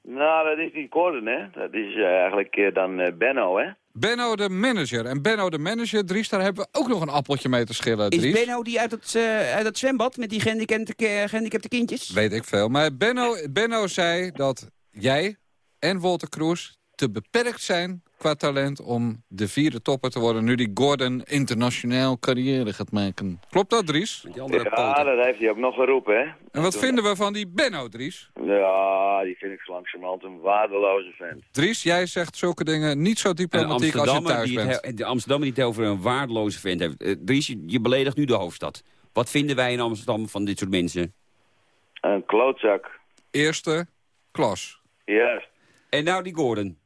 Nou, dat is niet Gordon, hè. Dat is eh, eigenlijk eh, dan eh, Benno, hè. Benno de manager. En Benno de manager, Dries, daar hebben we ook nog een appeltje mee te schillen, Is Dries. Benno die uit het, eh, uit het zwembad met die gehandicapte, eh, gehandicapte kindjes? Weet ik veel. Maar Benno, Benno zei dat jij en Walter Kroes te beperkt zijn qua talent om de vierde topper te worden... nu die Gordon internationaal carrière gaat maken. Klopt dat, Dries? Die andere Ja, poten. dat heeft hij ook nog geroepen, hè. En wat Toen- vinden we van die Benno, Dries? Ja, die vind ik zo langzamerhand een waardeloze vent. Dries, jij zegt zulke dingen niet zo diplomatiek als je thuis die bent. de Amsterdammer die het over een waardeloze vent heeft. Eh, Dries, je, je beledigt nu de hoofdstad. Wat vinden wij in Amsterdam van dit soort mensen? Een klootzak. Eerste klas. Juist. En nou die Gordon.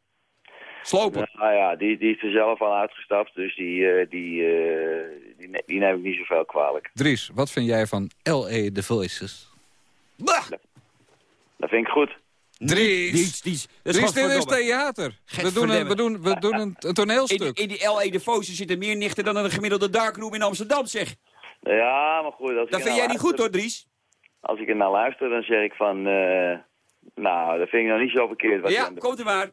Slopen. Nou ja, die, die is er zelf al uitgestapt, dus die, eh, die, eh, die, ne- die neem ik niet zoveel kwalijk. Dries, wat vind jij van L.A. The Voices? Bah! Dat vind ik goed. Dries! Dries, Dries, dat Dries, dit is theater. We doen een, we doen, we doen een, een In, toneelstuk. die- in die L.A. de Fozen zitten meer nichten dan een gemiddelde darkroom in Amsterdam, zeg. Ja, maar goed. Als Dat ik vind er jij niet goed, hoor, Dries. Als ik er naar luister, dan zeg ik van... eh, nou, dat vind ik nog niet zo verkeerd. Wat Ja, komt u maar.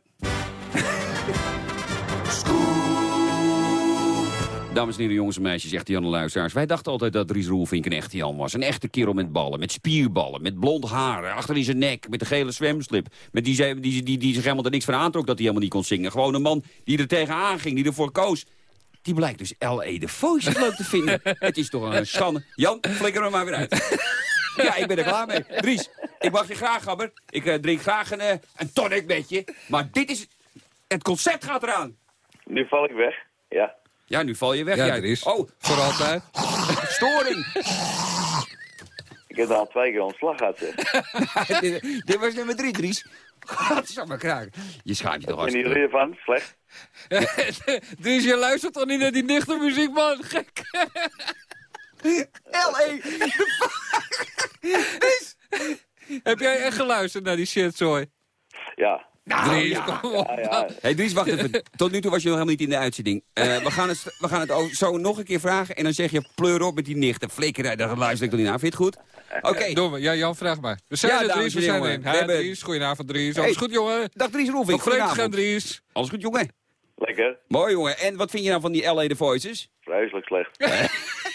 Dames en heren, jongens en meisjes, echte Janne luisteraars. Wij dachten altijd dat Dries Roelvink een echte Jan was. Een echte kerel met ballen, met spierballen, met blond haar, achter in zijn nek, met een gele zwemslip. Met die, ze- die, die, die zich helemaal er niks van aantrok dat hij helemaal niet kon zingen. Gewoon een man die er tegenaan ging, die ervoor koos. Die blijkt dus L.A. de Voice leuk te vinden. Het is toch een schande. Jan, flikker hem maar weer uit. Ja, ik ben er klaar mee. Dries, ik mag je graag, Gabber. Ik eh, drink graag een, een tonic met je. Maar dit is... Het concept gaat eraan. Nu val ik weg. Ja. Ja, nu val je weg. Ja, jij. Dries. Oh, Voor altijd. storing. Ik heb al twee keer ontslag gehad, zeg. dit, dit was nummer drie, Dries. Godsamme kraken. Je schaamt je toch hartstikke. jullie ervan? Slecht? Dries, je luistert toch niet naar die nichte muziek, man? Gek. L.A. Heb jij echt geluisterd naar die shit, sorry? Ja. Nou, Dries, ja. kom op. Ja, ja. Hey Dries, wacht even. Tot nu toe was je nog helemaal niet in de uitzending. Eh, we, gaan het, we gaan het zo nog een keer vragen. En dan zeg je pleur op met die nichten. Flikkerij, daar luister ik toch niet naar. Vind je het goed? Oké. Doen we. Ja, Jan, vraag maar. We zijn Ja, er, Dries. We zijn erin. Hi, hebben- Dries. Goedenavond, Dries. Hey. Alles goed, jongen? Dag Dries Roelvink. Nog gaan. Dries. Alles goed, jongen? Lekker. Mooi, jongen. En wat vind je nou van die LA The Voices? Vreselijk slecht.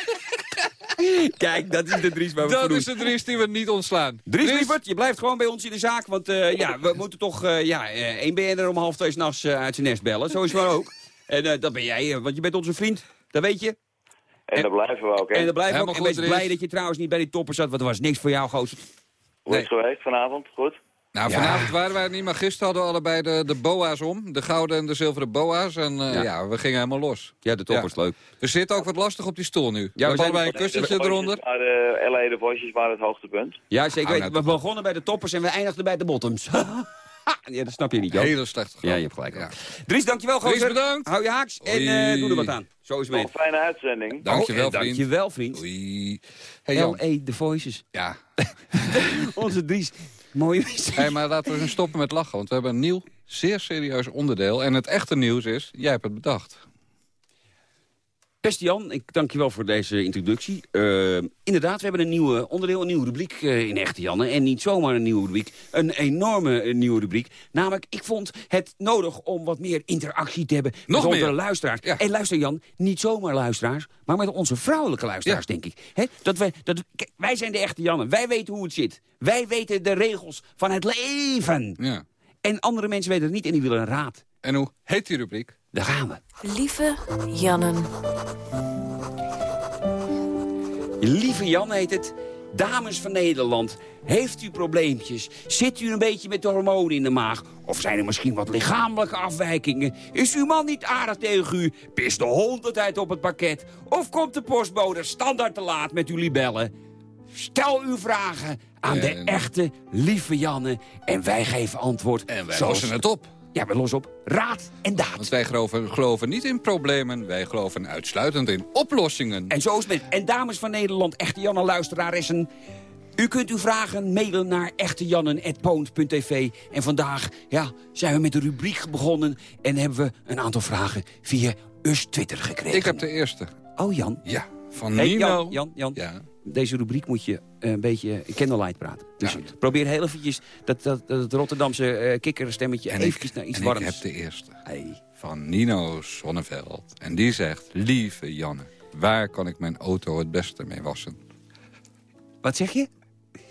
Kijk, dat is de Dries waar we Dat is de Dries die we niet ontslaan. Dries, je blijft gewoon bij ons in de zaak. Want eh, ja, we moeten toch eh, ja, eh, één BN'er om half twee s'nachts uh, uit zijn nest bellen. Zo is het maar ook. En eh, dat ben jij, want je bent onze vriend. Dat weet je. En daar blijven we ook, hè? En dat blijft ook. Helemaal En wees goed, blij dat je trouwens niet bij die toppen zat. Want er was niks voor jou, gozer. Hoe is het geweest vanavond? Goed? Nou, Ja. vanavond waren wij er niet, maar gisteren hadden we allebei de, de boa's om. De gouden en de zilveren boa's. En eh, Ja. ja. we gingen helemaal los. Ja, de top Ja. was leuk. We zitten ook wat lastig op die stoel nu. we we zijn- allebei een kussentje De eronder. Waren, eh, LA de Voices waren het hoogtepunt. Ja, zeker. Ah, nou, we begonnen bij de toppers en we eindigden bij de bottoms. ja, dat snap je niet, Joop. Hele slechte grap. Ja, je hebt gelijk. Ja. Dries, dankjewel, gozer. Dries, bedankt. Hou je haaks en eh, doe er wat aan. Zo is het. Een fijne uitzending. Dankjewel, Oh, eh, vriend. Dankjewel, vriend. Oei. Hey. L.A. The Voices. Ja. Onze Dries. Mooie muziek. Maar laten we eens stoppen met lachen. Want we hebben een nieuw, zeer serieus onderdeel. En het echte nieuws is, jij hebt het bedacht. Beste Jan, ik dank je wel voor deze introductie. Eh, inderdaad, we hebben een nieuwe onderdeel, een nieuwe rubriek eh, in Echte Janne. En niet zomaar een nieuwe rubriek, een enorme eh, nieuwe rubriek. Namelijk, ik vond het nodig om wat meer interactie te hebben Nog met onze luisteraars. Ja. En luister Jan, niet zomaar luisteraars, maar met onze vrouwelijke luisteraars, denk ik. Dat wij, dat, kijk, wij zijn de Echte Janne, wij weten hoe het zit. Wij weten de regels van het leven. Ja. En andere mensen weten het niet en die willen een raad. En hoe heet die rubriek? Daar gaan we. Lieve Jannen. Lieve Jan heet het. Dames van Nederland, heeft u probleempjes? Zit u een beetje met de hormonen in de maag? Of zijn er misschien wat lichamelijke afwijkingen? Is uw man niet aardig tegen u? Pist de hond het uit op het pakket? Of komt de postbode standaard te laat met uw libellen? Stel uw vragen aan de echte lieve Janne. En wij geven antwoord. En wij zoals- lossen het op. Ja, wij lossen op. Raad en daad. Want wij geloven, geloven niet in problemen. Wij geloven uitsluitend in oplossingen. En zo is het. En dames van Nederland, echte Janne luisteraressen... U kunt uw vragen mailen naar echtejannen.poont.tv. En vandaag ja, zijn we met de rubriek begonnen... en hebben we een aantal vragen via us Twitter gekregen. Ik heb de eerste. Oh, Jan. Ja, van Hey, Nino. Jan, Jan, Jan. Ja. Deze rubriek moet je eh, een beetje candlelight praten. Dus Ja. probeer heel eventjes dat, dat, dat het Rotterdamse eh kikkerstemmetje En eventjes ik, naar iets en warms. ik heb de eerste. Hey. Van Nino Sonneveld. En die zegt, lieve Janne, waar kan ik mijn auto het beste mee wassen? Wat zeg je?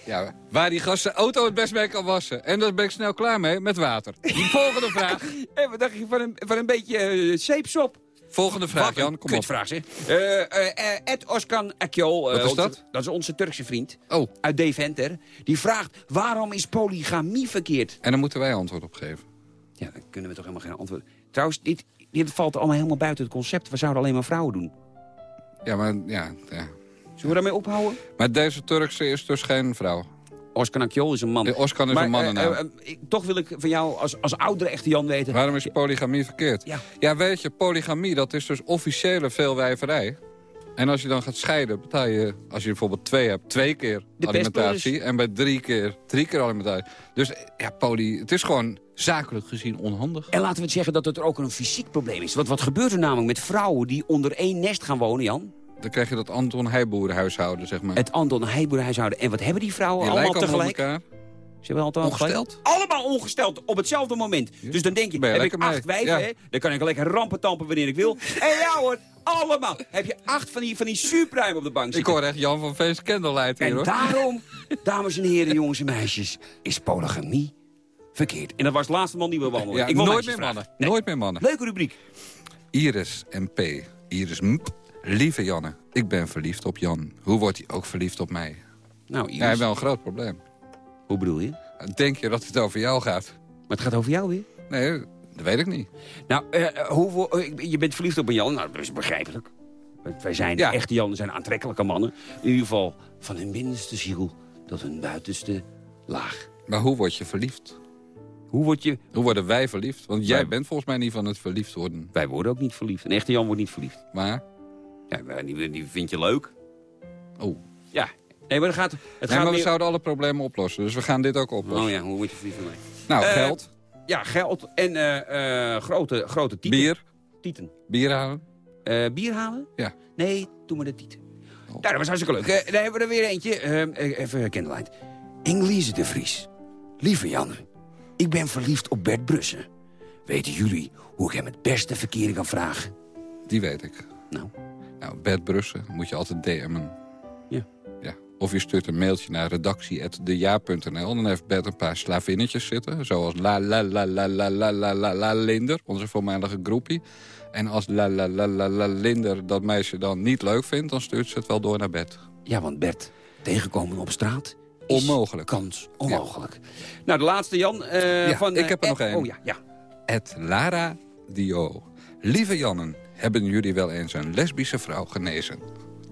Ja, waar die gast zijn auto het best mee kan wassen. En daar ben ik snel klaar mee, met water. Die volgende vraag. En wat dacht je van een, van een beetje eh, zeepsop? Volgende vraag, Wat Jan, kom op. kutvraag, zeg. Eh, eh, eh, Ed Oskan Akjol. eh, Wat is dat? Dat is onze Turkse vriend. Oh, Uit Deventer. Die vraagt, waarom is polygamie verkeerd? en dan moeten wij antwoord op geven. Ja, dan kunnen we toch helemaal geen antwoord... Trouwens, dit, dit valt allemaal helemaal buiten het concept. We zouden alleen maar vrouwen doen. Ja, maar ja, ja. Zullen we daarmee ophouden? Maar deze Turkse is dus geen vrouw. Akjol is een man. Eh, Oskan is Maar, een mannennaam. eh, eh, eh, toch wil ik van jou als, als oudere echte Jan weten... Waarom is polygamie verkeerd? Ja. ja, weet je, polygamie, dat is dus officiële veelwijverij. En als je dan gaat scheiden, betaal je, als je bijvoorbeeld twee hebt, twee keer De alimentatie. En bij drie keer, drie keer alimentatie. Dus ja, poly, het is gewoon zakelijk gezien onhandig. En laten we het zeggen dat het er ook een fysiek probleem is. Want wat gebeurt er namelijk met vrouwen die onder één nest gaan wonen, Jan? Dan krijg je dat Anton Heijboerenhuishouden, zeg maar. Het Anton Heijboerhuishouden. En wat hebben die vrouwen Die allemaal allemaal tegelijk? elkaar. Ze hebben altijd Ongesteld? Allemaal ongesteld, op hetzelfde moment. Dus dan denk je, heb ik lekker mee. acht wijven, Ja. hè? dan kan ik lekker rampen tampen wanneer ik wil. En ja hoor, allemaal. Heb je acht van die, van die op de bank Ik zitten. hoor echt Jan van Veens Candlelight hier, En hoor. daarom, dames en heren, jongens en meisjes, is polygamie verkeerd. En dat was het laatste man die we wandelen. Ja, ik wil nooit meer mannen. Nee. Nooit meer mannen. Leuke rubriek. Iris MP. Iris Mp. Lieve Janne, ik ben verliefd op Jan. Hoe wordt hij ook verliefd op mij? Nou, Iris, Ja, heeft wel een groot probleem. hoe bedoel je? Denk je dat het over jou gaat? Maar het gaat over jou weer. Nee, dat weet ik niet. Nou, eh, hoe, wo- eh, je bent verliefd op een Jan. Nou, dat is begrijpelijk. Wij zijn Ja. echte Jan, zijn aantrekkelijke mannen. In ieder geval van hun binnenste ziel tot hun buitenste laag. Maar hoe word je verliefd? Hoe word je... Hoe worden wij verliefd? Want jij Wij- bent volgens mij niet van het verliefd worden. Wij worden ook niet verliefd. Een echte Jan wordt niet verliefd. Maar, Ja, die, die vind je leuk. oh. Ja. Nee, maar het gaat... Het Nee, gaat maar we meer- zouden alle problemen oplossen. Dus we gaan dit ook oplossen. Oh ja, hoe word je verliefd op mij? Nou, Eh, geld. Ja, geld en eh, eh, grote, grote tieten. Bier? Tieten. Bier halen? Bier halen? Ja. Nee, doe maar de tieten. Nou, dat was hartstikke leuk. Eh, daar hebben we er weer eentje. Even Candlelight. Inglese de Vries. Lieve Janne, ik ben verliefd op Bert Brussen. Weten jullie hoe ik hem het beste verkering kan vragen? Die weet ik. Nou? Nou, Bert Brussen moet je altijd DM'en. Ja. ja. Of je stuurt een mailtje naar redactie.deja.nl. Dan heeft Bert een paar slavinnetjes zitten. Zoals la la la la la la la la la Linder, onze voormalige groepie. En als la la la la la Linder dat meisje dan niet leuk vindt... dan stuurt ze het wel door naar bed. Ja, want Bert, tegenkomen op straat... is Onmogelijk. Kans onmogelijk. Nou, de laatste, Jan. eh, Ja, van, ik heb er eh, nog één. Oh ja, ja. Het Lara Dio. Lieve Jannen, hebben jullie wel eens een lesbische vrouw genezen?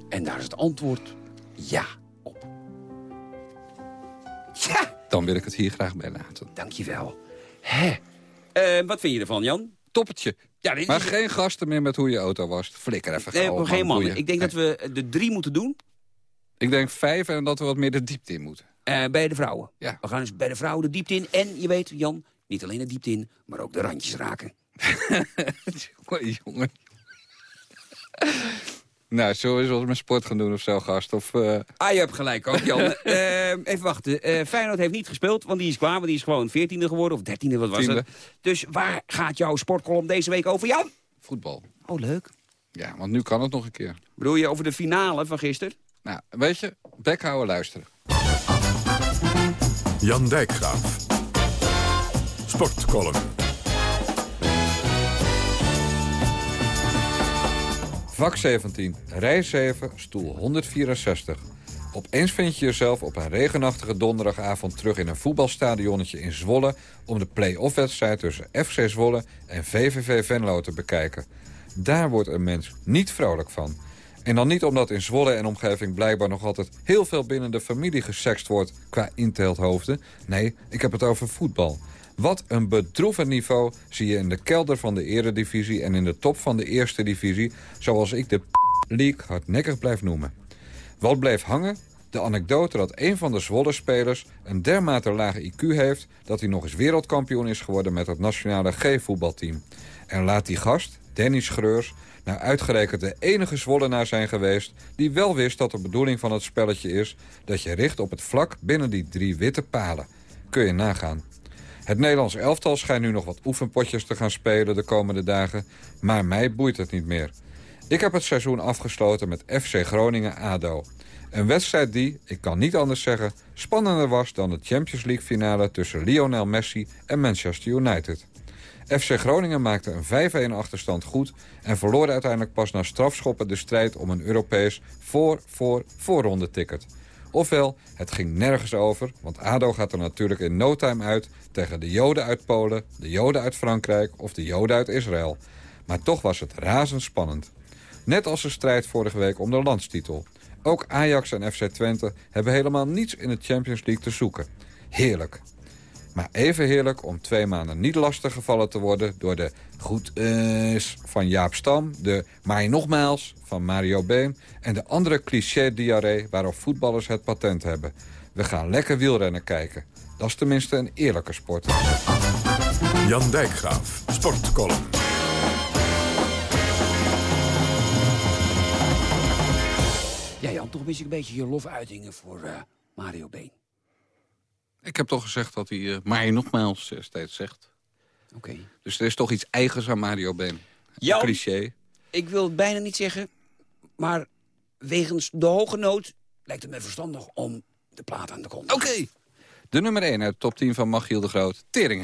En daar is het antwoord ja op. Ja, Dan wil ik het hier graag bij laten. dankjewel. Hè. Eh, wat vind je ervan, Jan? Toppertje. Ja, dit Maar is- geen gasten meer met hoe je auto was. Flikker even Nee, gauw, geen man. boeien. Ik denk dat we de drie moeten doen Ik denk vijf en dat we wat meer de diepte in moeten. eh, bij de vrouwen. Ja. We gaan dus bij de vrouwen de diepte in. En je weet, Jan, niet alleen de diepte in, maar ook de randjes raken. jongen, jongen. nou, zullen we eens wat met sport gaan doen of zo, gast? Of, eh, Ah, je hebt gelijk ook, Jan. Eh, even wachten. Eh Feyenoord heeft niet gespeeld, want die is klaar. Want die is gewoon veertiende geworden, of dertiende, wat was Tiende. het? Dus waar gaat jouw sportcolumn deze week over, Jan? voetbal. Oh, leuk. Ja, want nu kan het nog een keer. Bedoel je over de finale van gisteren? Nou, weet je, bek houden luisteren. Jan Dijkgraaf. Sportcolumn. Vak 17, rij 7, stoel 164. Opeens vind je jezelf op een regenachtige donderdagavond terug in een voetbalstadionnetje in Zwolle... om de play-off wedstrijd tussen FC Zwolle en VVV Venlo te bekijken. Daar wordt een mens niet vrolijk van. En dan niet omdat in Zwolle en omgeving blijkbaar nog altijd heel veel binnen de familie gesext wordt qua inteelthoofden. Nee, ik heb het over voetbal. Wat een bedroevend niveau zie je in de kelder van de eredivisie en in de top van de eerste divisie, zoals ik de League hardnekkig blijf noemen. Wat bleef hangen? De anekdote dat een van de Zwolle-spelers een dermate lage IQ heeft... dat hij nog eens wereldkampioen is geworden met het nationale G-voetbalteam. En laat die gast, Danny Schreurs, nou uitgerekend de enige Zwollenaar zijn geweest... die wel wist dat de bedoeling van het spelletje is... dat je richt op het vlak binnen die drie witte palen. Kun je nagaan. Het Nederlands elftal schijnt nu nog wat oefenpotjes te gaan spelen de komende dagen... maar mij boeit het niet meer. Ik heb het seizoen afgesloten met FC Groningen-ADO. Een wedstrijd die, ik kan niet anders zeggen... spannender was dan de Champions League finale tussen Lionel Messi en Manchester United. FC Groningen maakte een 5-1 achterstand goed... en verloor uiteindelijk pas na strafschoppen de strijd om een Europees voor-voor-voorronde-ticket. Ofwel, het ging nergens over, want ADO gaat er natuurlijk in no time uit... tegen de Joden uit Polen, de Joden uit Frankrijk of de Joden uit Israël. Maar toch was het razendspannend. Net als de strijd vorige week om de landstitel. Ook Ajax en FC Twente hebben helemaal niets in de Champions League te zoeken. Heerlijk. Maar even heerlijk om twee maanden niet lastiggevallen te worden... door de goed is van Jaap Stam, de maar nogmaals van Mario Been... en de andere cliché-diarree waarop voetballers het patent hebben. We gaan lekker wielrennen kijken. Dat is tenminste een eerlijke sport. Jan Dijkgraaf. Sportcolumn. Ja, Jan, toch mis ik een beetje je lofuitingen voor eh, Mario Been. Ik heb toch gezegd dat hij uh, maar nogmaals uh, steeds zegt. Oké. Dus er is toch iets eigens aan Mario Been. Jan, cliché. ik wil het bijna niet zeggen, maar wegens de hoge nood lijkt het me verstandig om de plaat aan te kondigen. Oké. Okay. De nummer 1 uit de top 10 van Machiel de Groot, Tering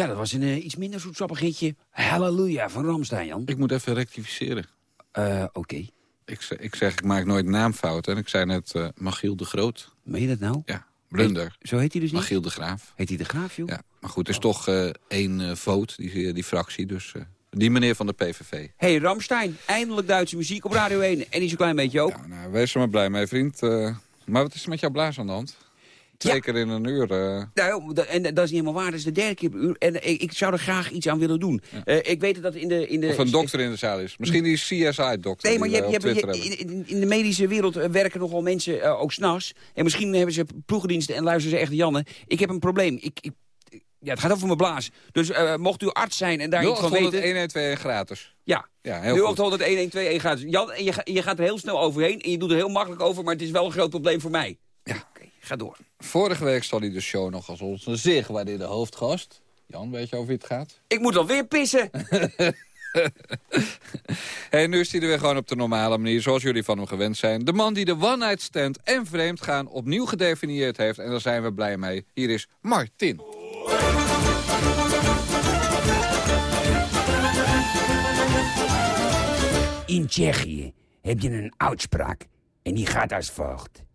Ja, dat was een uh, iets minder zoetsappig hitje. Halleluja van Ramstein, Jan. Ik moet even rectificeren. Uh, Oké. Okay. Ik, ik, zeg, ik maak nooit naamfouten. En ik zei net uh, Machiel de Groot. Meen je dat nou? Ja, blunder. Heet, zo heet hij dus niet? Machiel de Graaf. Heet hij de Graaf, joh? Ja, maar goed, het is oh. toch één vote, die, die fractie. Dus die meneer van de PVV. hey, Ramstein, eindelijk Duitse muziek op Radio 1. En die is een klein beetje ook. Ja, nou, wees er maar blij mee, vriend. maar wat is er met jouw blaas aan de hand? Twee ja. keer in een uur. Uh... Nou, en dat is niet helemaal waar. Dat is de derde keer per uur. En ik, ik zou er graag iets aan willen doen. Ja. Uh, ik weet dat in de, in de... Of een dokter in de zaal is. Misschien die CSI-dokter Nee, maar je, je, je, in, in, de medische wereld werken nogal mensen uh, ook s'nachts. En misschien hebben ze ploegendiensten en luisteren ze echt Janne. Ik heb een probleem. Ik, ik, ja, het gaat over mijn blaas. Dus mocht u arts zijn en daar iets van weten... 112 gratis. Ja, ja heel 0800 1121 gratis. Jan, en je, je gaat er heel snel overheen en je doet er heel makkelijk over... maar het is wel een groot probleem voor mij. Ga door. Vorige week zal hij de show nog als onze zeer gewaardeerde hoofdgast. Jan, weet je over wie het gaat? Ik moet alweer pissen. hey, nu is hij er weer gewoon op de normale manier, zoals jullie van hem gewend zijn. De man die de one-night stand en vreemdgaan opnieuw gedefinieerd heeft. En daar zijn we blij mee. Hier is Martin. In Tsjechië heb je een uitspraak en die gaat als volgt.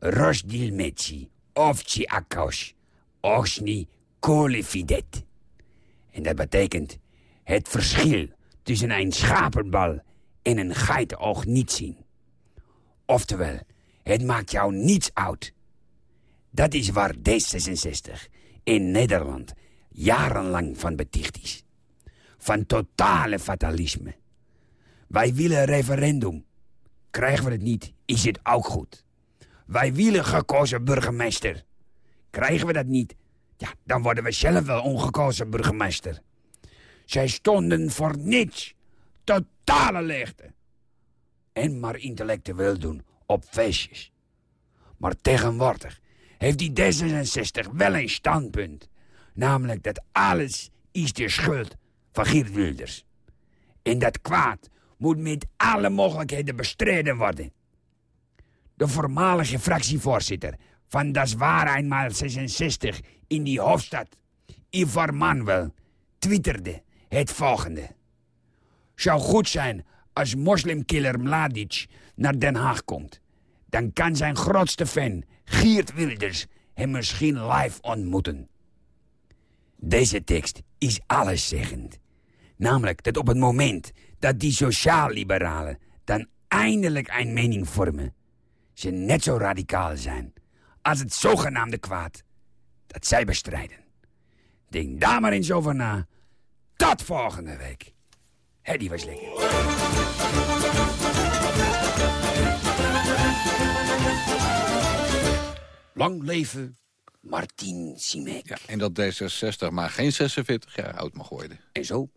Rosdilmeci, ovci akos, osni kolifidet. En dat betekent het verschil tussen een schapenbal en een geitenoog niet zien. Oftewel, het maakt jou niets uit. Dat is waar D66 in Nederland jarenlang van beticht is. Van totale fatalisme. Wij willen een referendum. Krijgen we het niet, is het ook goed. Wij willen gekozen burgemeester. Krijgen we dat niet, ja, dan worden we zelf wel ongekozen burgemeester. Zij stonden voor niets. Totale leegte. En maar intellectueel doen op feestjes. Maar tegenwoordig heeft die D66 wel een standpunt. Namelijk dat alles is de schuld van Geert Wilders. En dat kwaad moet met alle mogelijkheden bestreden worden de voormalige fractievoorzitter van Das war einmal 66 in die hoofdstad, Ivar Manuel, twitterde het volgende. Zou goed zijn als moslimkiller Mladic naar Den Haag komt. Dan kan zijn grootste fan, Geert Wilders, hem misschien live ontmoeten. Deze tekst is alleszeggend. Namelijk dat op het moment dat die sociaal-liberalen dan eindelijk een mening vormen ze net zo radicaal zijn als het zogenaamde kwaad dat zij bestrijden. Denk daar maar eens over na. Tot volgende week. Hé, die was lekker. Lang leven Martin Simek. Ja, en dat D66 maar geen 46 jaar oud mag worden. En zo?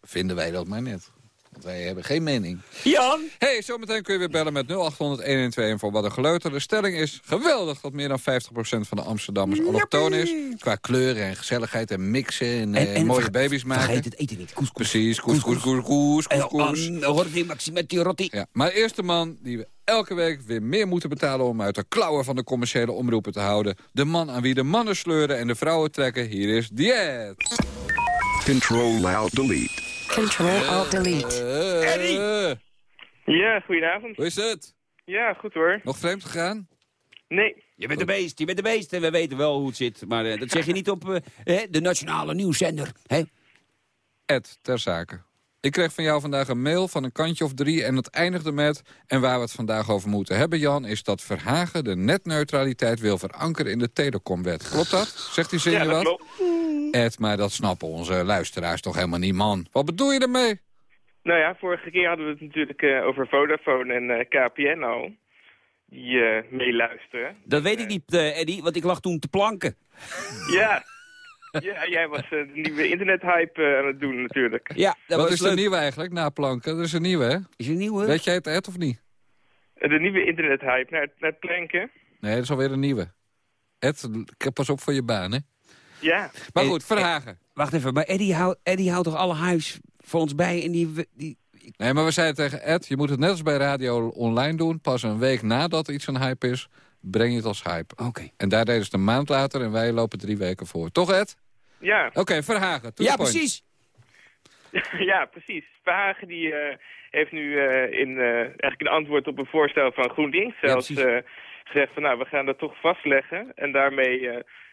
Vinden wij dat maar net. Want wij hebben geen mening. Jan? hey, zometeen kun je weer bellen met 0800 voor wat een geleuter. De stelling is geweldig dat meer dan 50% van de Amsterdammers allochtoon is. Qua kleuren en gezelligheid en mixen en, en, en mooie baby's maken. Vergeet het eten niet. Couscous. Precies, couscous, couscous, couscous. Ja, maar eerst de man die we elke week weer meer moeten betalen... om uit de klauwen van de commerciële omroepen te houden. De man aan wie de mannen sleuren en de vrouwen trekken. Hier is Diet. Control Alt Delete. Control Alt Delete. Eddie! Ja, goedenavond. Hoe is het? Ja, goed hoor. Nog vreemd gegaan? Nee. Je bent de beest, je bent de beest. En we weten wel hoe het zit. Maar uh, dat zeg je niet op uh, de nationale nieuwszender. Hè? Ed, ter zake. Ik kreeg van jou vandaag een mail van een kantje of drie en het eindigde met... en waar we het vandaag over moeten hebben, Jan... is dat Verhagen de netneutraliteit wil verankeren in de telecomwet. Klopt dat? Zegt die zin ja, je dat wat? klopt. Ed, maar dat snappen onze luisteraars toch helemaal niet, man. Wat bedoel je ermee? Nou ja, vorige keer hadden we het natuurlijk uh, over Vodafone en uh, KPN al. Die uh, meeluisteren. Dat weet ik niet, Eddie, want ik lag toen te planken. Ja, ja jij was de nieuwe internethype aan het doen natuurlijk. Ja, dat Wat was is leuk. de nieuwe eigenlijk, na planken? Dat is een nieuwe, hè? Is er een nieuwe? Weet jij het, Ed, of niet? De nieuwe internethype, naar, naar het planken. Nee, dat is alweer een nieuwe. Ed, pas op voor je baan, hè? Ja. Maar Eh, goed, Verhagen. Wacht even, maar Eddie, houdt Eddie houdt toch alle huis voor ons bij en die... die Nee, maar we zeiden tegen Ed, je moet het net als bij radio online doen. Pas een week nadat iets een hype is, breng je het als hype. Oké. En daar deden ze het een maand later en wij lopen drie weken voor. Toch, Ed? Ja. Oké, Verhagen. to Ja, the point. precies. ja, precies. Verhagen die eh, heeft nu eh, in, eh, eigenlijk een antwoord op een voorstel van GroenLinks zelfs eh, gezegd van nou, we gaan dat toch vastleggen. En daarmee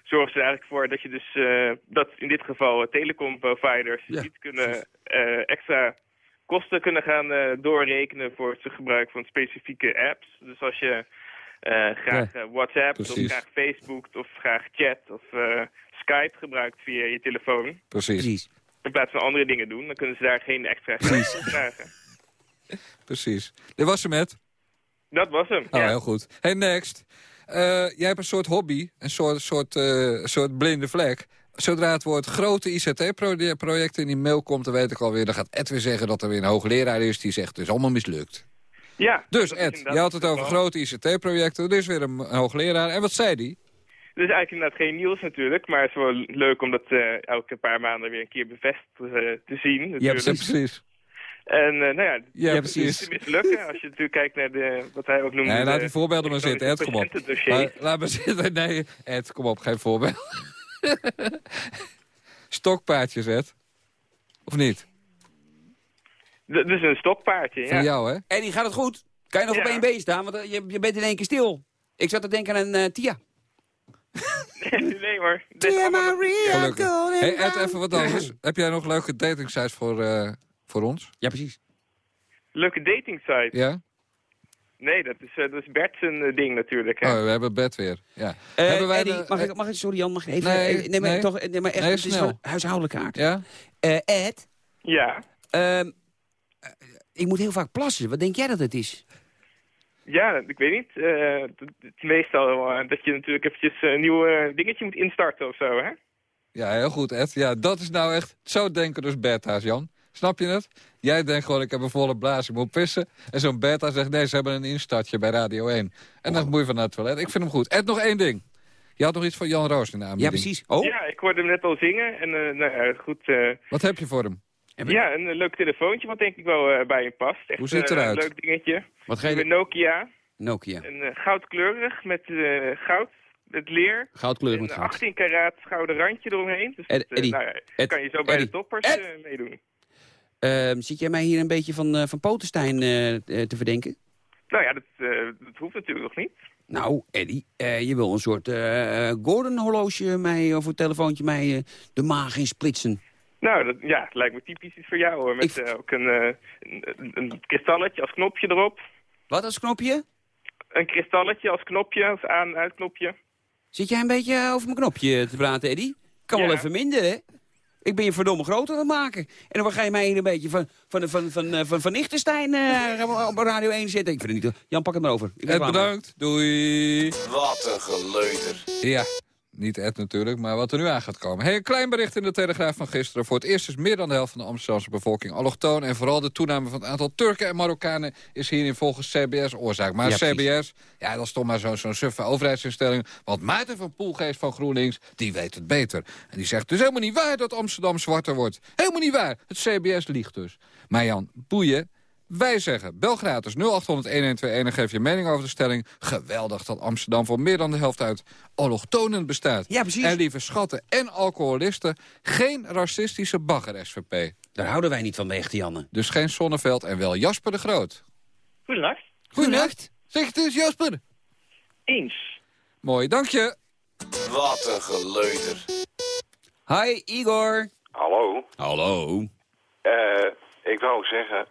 zorgen ze er eigenlijk voor dat je dus, eh, dat in dit geval eh, telecomproviders Ja, niet kunnen eh, extra kosten kunnen gaan eh, doorrekenen voor het gebruik van specifieke apps. Dus als je eh, graag WhatsApp of graag Facebook of graag chat of eh, Skype gebruikt via je telefoon. Precies. Precies. In plaats van andere dingen doen, dan kunnen ze daar geen extra geld voor vragen. Precies. Dit was hem, met. Dat was hem. Oh, ja. heel goed. Hey, next. Eh, jij hebt een soort hobby, een soort, soort, eh, soort blinde vlek. Zodra het woord grote ICT-project in die mail komt, dan weet ik alweer... dan gaat Ed weer zeggen dat er weer een hoogleraar is die zegt... het is allemaal mislukt. Ja, Dus Ed, je had het over grote ICT-projecten. Er is weer een, hoogleraar. En wat zei die? Het is eigenlijk inderdaad geen nieuws natuurlijk, maar het is wel leuk om dat eh, elke paar maanden weer een keer bevestigd te zien. Natuurlijk. Ja, precies. En eh, nou ja, Ja, het precies. is te mislukken als je natuurlijk kijkt naar de, wat hij ook noemde. Nee, laat die voorbeelden maar zitten. Ed, kom op. Maar, laat maar zitten. Nee, Ed, kom op. Geen voorbeeld. Stokpaardjes, Ed. Of niet? D- Dus een stokpaardje, ja. Van jou, hè? En die gaat het goed? Kan je nog op één been staan? Want eh, je, je bent in één keer stil. Ik zat te denken aan een eh, Tia. nee hoor. Dit is allemaal- Gelukkig. Hey Ed, even wat anders. Heb jij nog leuke dating sites voor, eh, voor ons? Ja, precies. Leuke dating site. Ja? Nee, dat is, eh, dat is Bert zijn eh, ding natuurlijk. Hè. Oh, we hebben bed weer. Ja. Eh, hebben wij Eddie, de- mag, ik, mag ik, sorry Jan, mag ik even... Nee, nee, maar nee. toch, nee, maar echt, Nee, het is huishoudelijke aard. Ja? Eh, Ed, Ja. ehm, eh, ik moet heel vaak plassen. Wat denk jij dat het is? Ja, ik weet niet. Eh, het is meestal dat je natuurlijk eventjes een nieuw dingetje moet instarten of zo, hè? Ja, heel goed, Ed. Ja, dat is nou echt... Zo denken dus beta's, Jan. Snap je het? Jij denkt gewoon, ik heb een volle blaas, ik moet pissen. En zo'n beta zegt, nee, ze hebben een instartje bij Radio 1. En dan moet je van naar het toilet. Ik vind hem goed. Ed, nog één ding. Je had nog iets van Jan Roos in de aanbieding. Ja, precies. Oh, Ja, ik hoorde hem net al zingen en eh, nou goed. eh, Wat heb je voor hem? ja, een eh, leuk telefoontje wat denk ik wel bij hem past. Echt, Hoe ziet het eruit? Een leuk dingetje. wat ga je Een Nokia, Nokia. een goudkleurig met eh, goud, het leer. Goudkleurig met goud. 18 karaat gouden randje eromheen. Dus dat, nou ja, kan je zo bij Eddie, de toppers Ed- eh, meedoen. Ehm, zit jij mij hier een beetje van, eh, van Potenstein eh, eh, te verdenken? Nou ja, dat, dat hoeft natuurlijk nog niet. Nou, Eddie, eh, je wil een soort eh, Gordon-horloge mij, of een telefoontje mij eh, de maag in splitsen. Nou, dat, ja, lijkt me typisch iets voor jou hoor. Met Ik- ook een, een, een kristalletje als knopje erop. Wat als knopje? Een kristalletje als knopje, als aan-uitknopje. Zit jij een beetje over mijn knopje te praten, Eddie? Kan wel even minder, hè? Ik ben je verdomme groter aan het maken. En dan ga je mij een beetje van, van, van, van, van, van, van Liechtenstein eh, op Radio 1 zetten. Ik vind het niet... Jan, pak het maar over. Ik ben mee. bedankt. Doei. Wat een geleuter. Ja, niet Ed natuurlijk, maar wat er nu aan gaat komen. Hey, een klein bericht in de Telegraaf van gisteren. Voor het eerst is meer dan de helft van de Amsterdamse bevolking allochtoon. En vooral de toename van het aantal Turken en Marokkanen is hierin volgens CBS oorzaak. Maar Ja, CBS, ja, dat is toch maar zo'n zo'n suffe overheidsinstelling. Want Maarten van Poelgeest van GroenLinks, die weet het beter. En die zegt, het is helemaal niet waar dat Amsterdam zwarter wordt. Helemaal niet waar. Het CBS liegt dus. Maar Jan, boeien. Wij zeggen, bel gratis 0800 1121 en geef je mening over de stelling. Geweldig dat Amsterdam voor meer dan de helft uit allochtonen bestaat. Ja, precies. En lieve schatten en alcoholisten, geen racistische bagger SVP. Daar houden wij niet van, echte Janne. Dus geen Sonneveld en wel Jasper de Groot. Goedenacht. Goedenacht. Zeg het eens, Jasper. Eens. Mooi, dank je. Wat een geleuter. Hi, Igor. Hallo. Hallo. Eh, ik wou zeggen,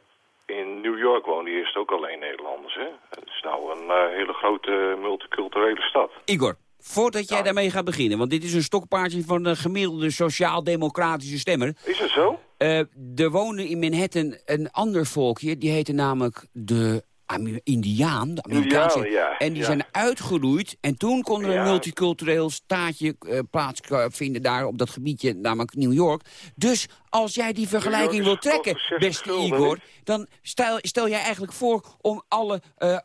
in New York wonen eerst ook alleen Nederlanders, hè? Het is nou een eh, hele grote multiculturele stad. Igor, voordat jij daarmee gaat beginnen... want dit is een stokpaardje van de gemiddelde sociaal-democratische stemmer... Is het zo? Eh, er woonde in Manhattan een ander volkje, die heette namelijk de Indiaan. De Amerikaanse. Indianen, ja, en die ja. zijn uitgeroeid. En toen kon er een Ja. multicultureel staatje eh, plaatsvinden daar op dat gebiedje, namelijk New York. Dus als jij die vergelijking wil trekken, toch voor 60 beste Igor... dan stel, stel jij eigenlijk voor om alle, eh,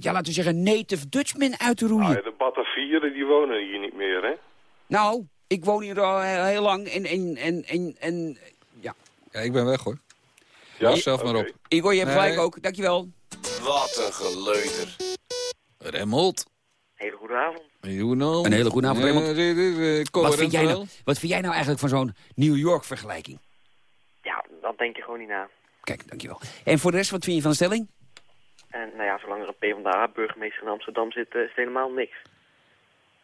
ja, laten we zeggen, native Dutchmen uit te roeien. Ah, ja, de Batavieren, die wonen hier niet meer, hè? Nou, ik woon hier al heel, heel lang en, en, en, en, en ja. Ja, ik ben weg hoor. Ja? Pas zelf maar op. Igor, je hebt Nee. gelijk ook. Dankjewel. Wat een geleuter. Remmelt. Hele goede avond. Een hele goede avond, Raymond. Wat vind, jij nou, wat vind jij nou eigenlijk van zo'n New York-vergelijking? Ja, dat denk je gewoon niet na. Kijk, dankjewel. En voor de rest, wat vind je van de stelling? En nou ja, zolang er een PvdA-burgemeester in Amsterdam zit, eh, is het helemaal niks.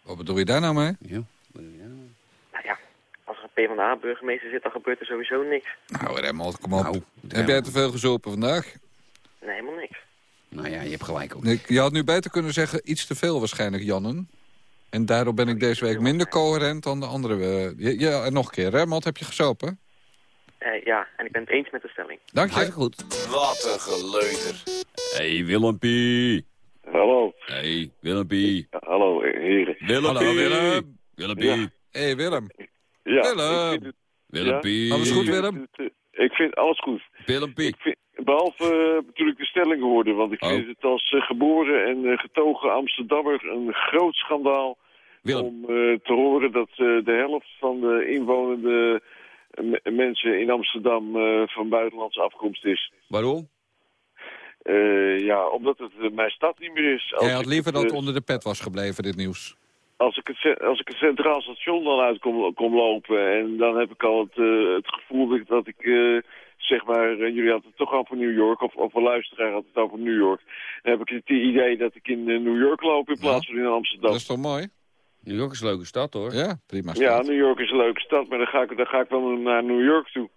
Wat bedoel je daar nou mee? Ja. Nou ja, als er een PvdA-burgemeester zit, dan gebeurt er sowieso niks. Nou, Remmelt, kom op. Heb jij te veel gezopen vandaag? Nee, helemaal niks. Nou ja, je hebt gelijk ook. Ik, je had nu beter kunnen zeggen iets te veel waarschijnlijk, Jannen. En daardoor ben ik deze week minder coherent dan de andere. eh, je- ja, en nog een keer, Remmelt, heb je gesopen? Eh, ja, en ik ben het eens met de stelling. Dank je. Goed. Wat een geleuter. Hey Willempie. Hallo. Hey Willempie. Hallo, heren. Willempie. Hallo Willem. Willempie. Ja. hey, Willem. Ja, Willem. ik vind het- Willempie. ja, Alles goed, ik vind Willem? het, eh, ik vind alles goed. Willempie. Ik vind, behalve eh, natuurlijk de stelling hoorde, want ik Oh. vind het als eh, geboren en eh, getogen Amsterdammer een groot schandaal Willem. om te horen dat de helft van de inwonende mensen in Amsterdam van buitenlandse afkomst is. Waarom? Ja, omdat het mijn stad niet meer is. Als Jij had liever dat het onder de pet was gebleven, dit nieuws. als ik, het, als ik het Centraal Station dan uit kom, kom lopen... en dan heb ik al het, het gevoel dat, ik, zeg maar... eh, jullie hadden het toch over New York, of, of een luisteraar had het over New York. Dan heb ik het idee dat ik in eh, New York loop in plaats van in Amsterdam. Dat is toch mooi? New York is een leuke stad hoor. Ja, prima. Ja, stad. New York is een leuke stad, maar dan ga ik, dan ga ik wel naar New York toe.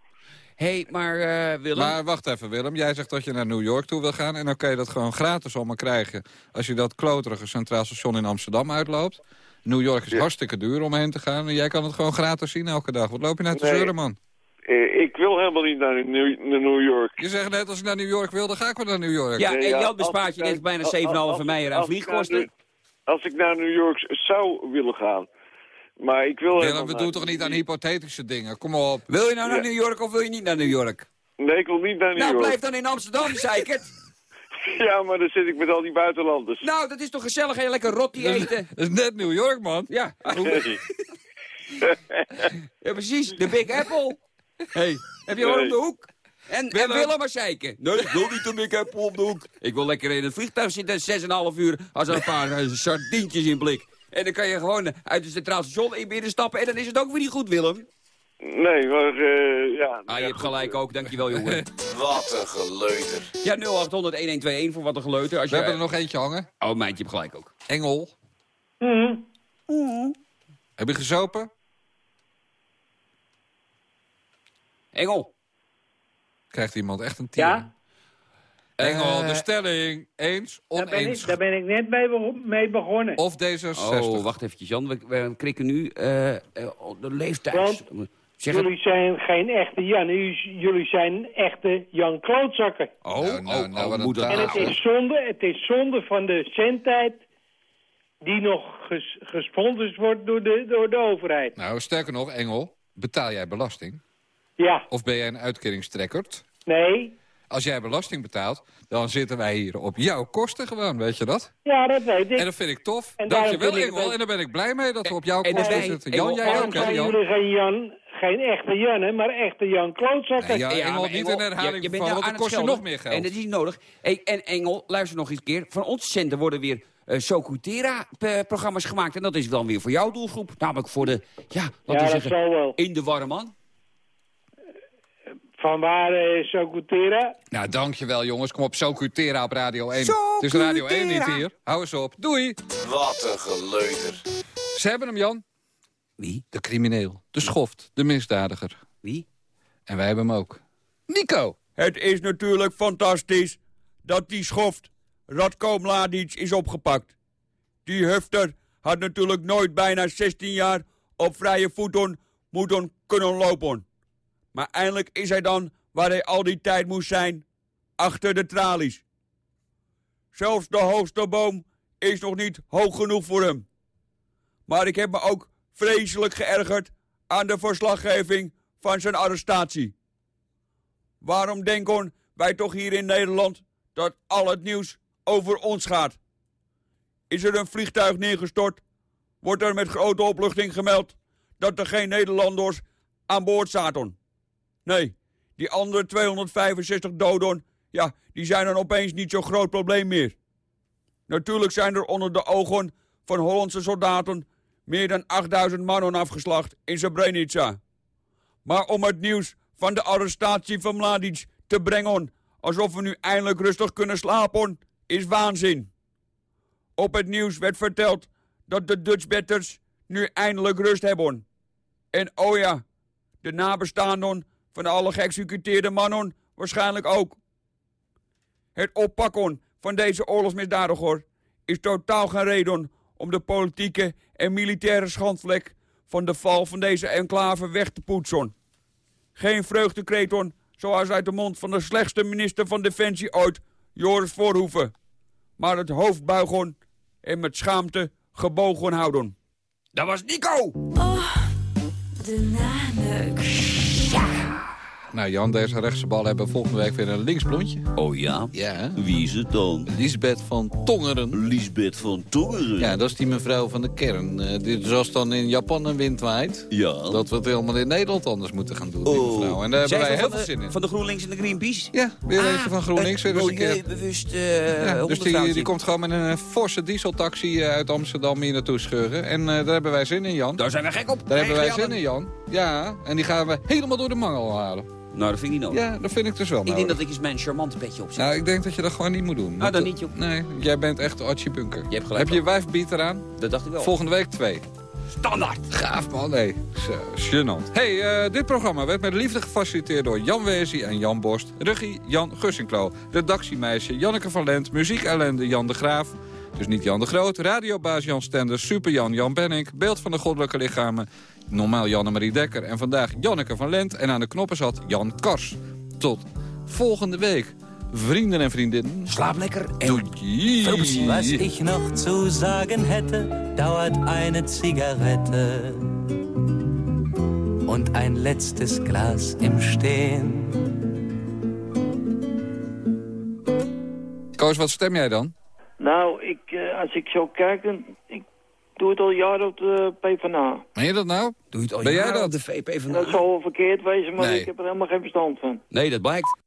hey, maar eh, Willem. Maar wacht even, Willem. Jij zegt dat je naar New York toe wil gaan... en dan kan je dat gewoon gratis allemaal krijgen... als je dat kloterige Centraal Station in Amsterdam uitloopt. New York is hartstikke duur om heen te gaan... en jij kan het gewoon gratis zien elke dag. Wat loop je nou te Nee. zeuren, man? Eh, ik wil helemaal niet naar New, naar New York. Je zegt net, als ik naar New York wil, dan ga ik wel naar New York. ja, Nee, en ja, Jan als bespaart ik je net bijna als- 7,5 als- meijer aan als ik vliegkosten. Nu- Als ik naar New York zou willen gaan... Maar ik wil Willem, helemaal we doen toch niet aan hypothetische dingen? Kom op. Wil je nou naar Ja. New York of wil je niet naar New York? Nee, ik wil niet naar New nou, York. blijf dan in Amsterdam, zeikert. Ja, maar dan zit ik met al die buitenlanders. nou, dat is toch gezellig, je lekker rotti eten. Dat is net New York, man. Ja. Ja, precies. De Big Apple. Hey, heb je gewoon om de hoek? En Willem, en Willem maar zeiken. Nee, ik wil niet de Big Apple op de hoek. Ik wil lekker in het vliegtuig zitten, 6,5 uur, als er een paar eh, sardientjes in blik. En dan kan je gewoon uit het centraal station in binnenstappen en dan is het ook weer niet goed, Willem. Nee, maar eh, ja. Ah, je hebt gelijk ook, dankjewel jongen. Wat een geleuter. Ja, 0800-1121 voor wat een geleuter. Als We je, hebben er nog eentje hangen. Oh, meid, je hebt gelijk ook. Engel. Heb je gezopen? Engel. Krijgt iemand echt een tien? Ja? Engel, Eh, de stelling. Eens, Daar ben, ik, oneens. daar ben ik net mee, be- mee begonnen. Of D66. Oh, wacht eventjes Jan. We, we krikken nu eh, eh, de leeftijd. Want Zeg het. jullie zijn geen echte Jan, jullie jullie zijn echte Jan Klootzakken. Oh, Nou, nou, oh, nou, oh, moeder. En het is zonde, het is zonde van de zendtijd die nog ges, gesponsord wordt door de, door de overheid. Nou, sterker nog, Engel, betaal jij belasting? Ja, Of ben jij een uitkeringstrekkerd? nee, Als jij belasting betaalt, dan zitten wij hier op jouw kosten gewoon, weet je dat? ja, dat weet ik. En dat vind ik tof. En Dankjewel, daarom vind ik Engel. En daar ben ik blij mee dat we op jouw En kosten zitten. Jan, jij ook, hè, Jan? jullie geen Jan, geen echte Jan, hè, maar echte Jan Klootzakken. Nee, ja, Engel, niet Engel, in herhaling je- je bent vallen, nou want kost je nog meer geld. En dat is niet nodig. Hey, en Engel, luister nog eens een keer. Van onze centen worden weer eh Socutera-programma's gemaakt. En dat is dan weer voor jouw doelgroep. Namelijk voor de, ja, laten Ja, we dat zeggen, in de warme man. Van waar eh, Socutera? Nou, dankjewel jongens. Kom op, Socutera op Radio 1. Het is Radio 1 niet hier. Hou eens op. Doei. Wat een geleuter. Ze hebben hem, Jan. Wie? De crimineel. De schoft. De misdadiger. Wie? En wij hebben hem ook. Nico. Het is natuurlijk fantastisch dat die schoft Radko Mladic is opgepakt. Die hufter had natuurlijk nooit bijna 16 jaar op vrije voeten moeten kunnen lopen. Maar eindelijk is hij dan waar hij al die tijd moest zijn, achter de tralies. Zelfs de hoogste boom is nog niet hoog genoeg voor hem. Maar ik heb me ook vreselijk geërgerd aan de verslaggeving van zijn arrestatie. Waarom denken wij toch hier in Nederland dat al het nieuws over ons gaat? Is er een vliegtuig neergestort? Wordt er met grote opluchting gemeld dat er geen Nederlanders aan boord zaten? Nee, die andere 265 doden, ja, die zijn dan opeens niet zo'n groot probleem meer. Natuurlijk zijn er onder de ogen van Hollandse soldaten meer dan 8000 mannen afgeslacht in Srebrenica. Maar om het nieuws van de arrestatie van Mladic te brengen... alsof we nu eindelijk rustig kunnen slapen, is waanzin. Op het nieuws werd verteld dat de Dutchbatters nu eindelijk rust hebben. En oh ja, de nabestaanden van alle geëxecuteerde mannen waarschijnlijk ook. Het oppakken van deze oorlogsmisdadiger is totaal geen reden om de politieke en militaire schandvlek van de val van deze enclave weg te poetsen. Geen vreugdekreten zoals uit de mond van de slechtste minister van Defensie ooit, Joris Voorhoeven. Maar het hoofd buigen en met schaamte gebogen houden. Dat was Nico! Oh, de naneuk. Nou Jan, deze rechtse bal hebben volgende week weer een linksblondje. Oh ja? Ja. Wie is het dan? Lisbeth van Tongeren. Lisbeth van Tongeren? Ja, dat is die mevrouw van de kern. Uh, die, zoals dan in Japan een wind waait. Ja. Dat we het helemaal in Nederland anders moeten gaan doen, die Oh. mevrouw. En daar hebben wij heel veel de- zin in. Van de GroenLinks en de Greenpeace? Ja, weer Ah, eentje van GroenLinks. weer eens een keer. milieubewust eh Ja, dus die, die komt gewoon met een forse dieseltaxi eh, uit Amsterdam hier naartoe scheuren. En eh, daar hebben wij zin in, Jan. Daar zijn we gek op. Daar hebben wij zin in, Jan. Ja, en die gaan we helemaal door de mangel halen. Nou, dat vind ik niet nodig. Ja, dat vind ik dus wel Ik denk dat ik eens mijn charmante petje opzet. Nou, ik denk dat je dat gewoon niet moet doen. Nou, dan niet, joh. Nee, jij bent echt Archie Bunker. Je hebt gelijk. Heb je wijfbeat eraan? Dat dacht ik wel. Volgende week twee. Standaard. Gaaf man, nee. Gênant. Hey, eh, dit programma werd met liefde gefaciliteerd door Jan Weesie en Jan Borst. Regie Jan Gussinklo. Redactiemeisje Janneke van Lent. Muziekellende Jan de Graaf. Dus niet Jan de Groot. Radiobaas Jan Stenders. Super Jan Jan Benink. Beeld van de goddelijke lichamen. Normaal Janne-Marie Dekker. En vandaag Janneke van Lent. En aan de knoppen zat Jan Kars. Tot volgende week. Vrienden en vriendinnen. Slaap lekker. En Doei. Was ich noch zu sagen hätte, dauert eine Zigarette und ein letztes Glas im Stehen. Koos, wat stem jij dan? Nou, ik, eh, als ik zo kijk, dan, ik doe het al jaren op de PvdA. Meen je dat nou? Doe je het al Ben jij jaren dat? op de VP van Dat zal wel verkeerd wezen, maar Nee. ik heb er helemaal geen verstand van. Nee, dat blijkt.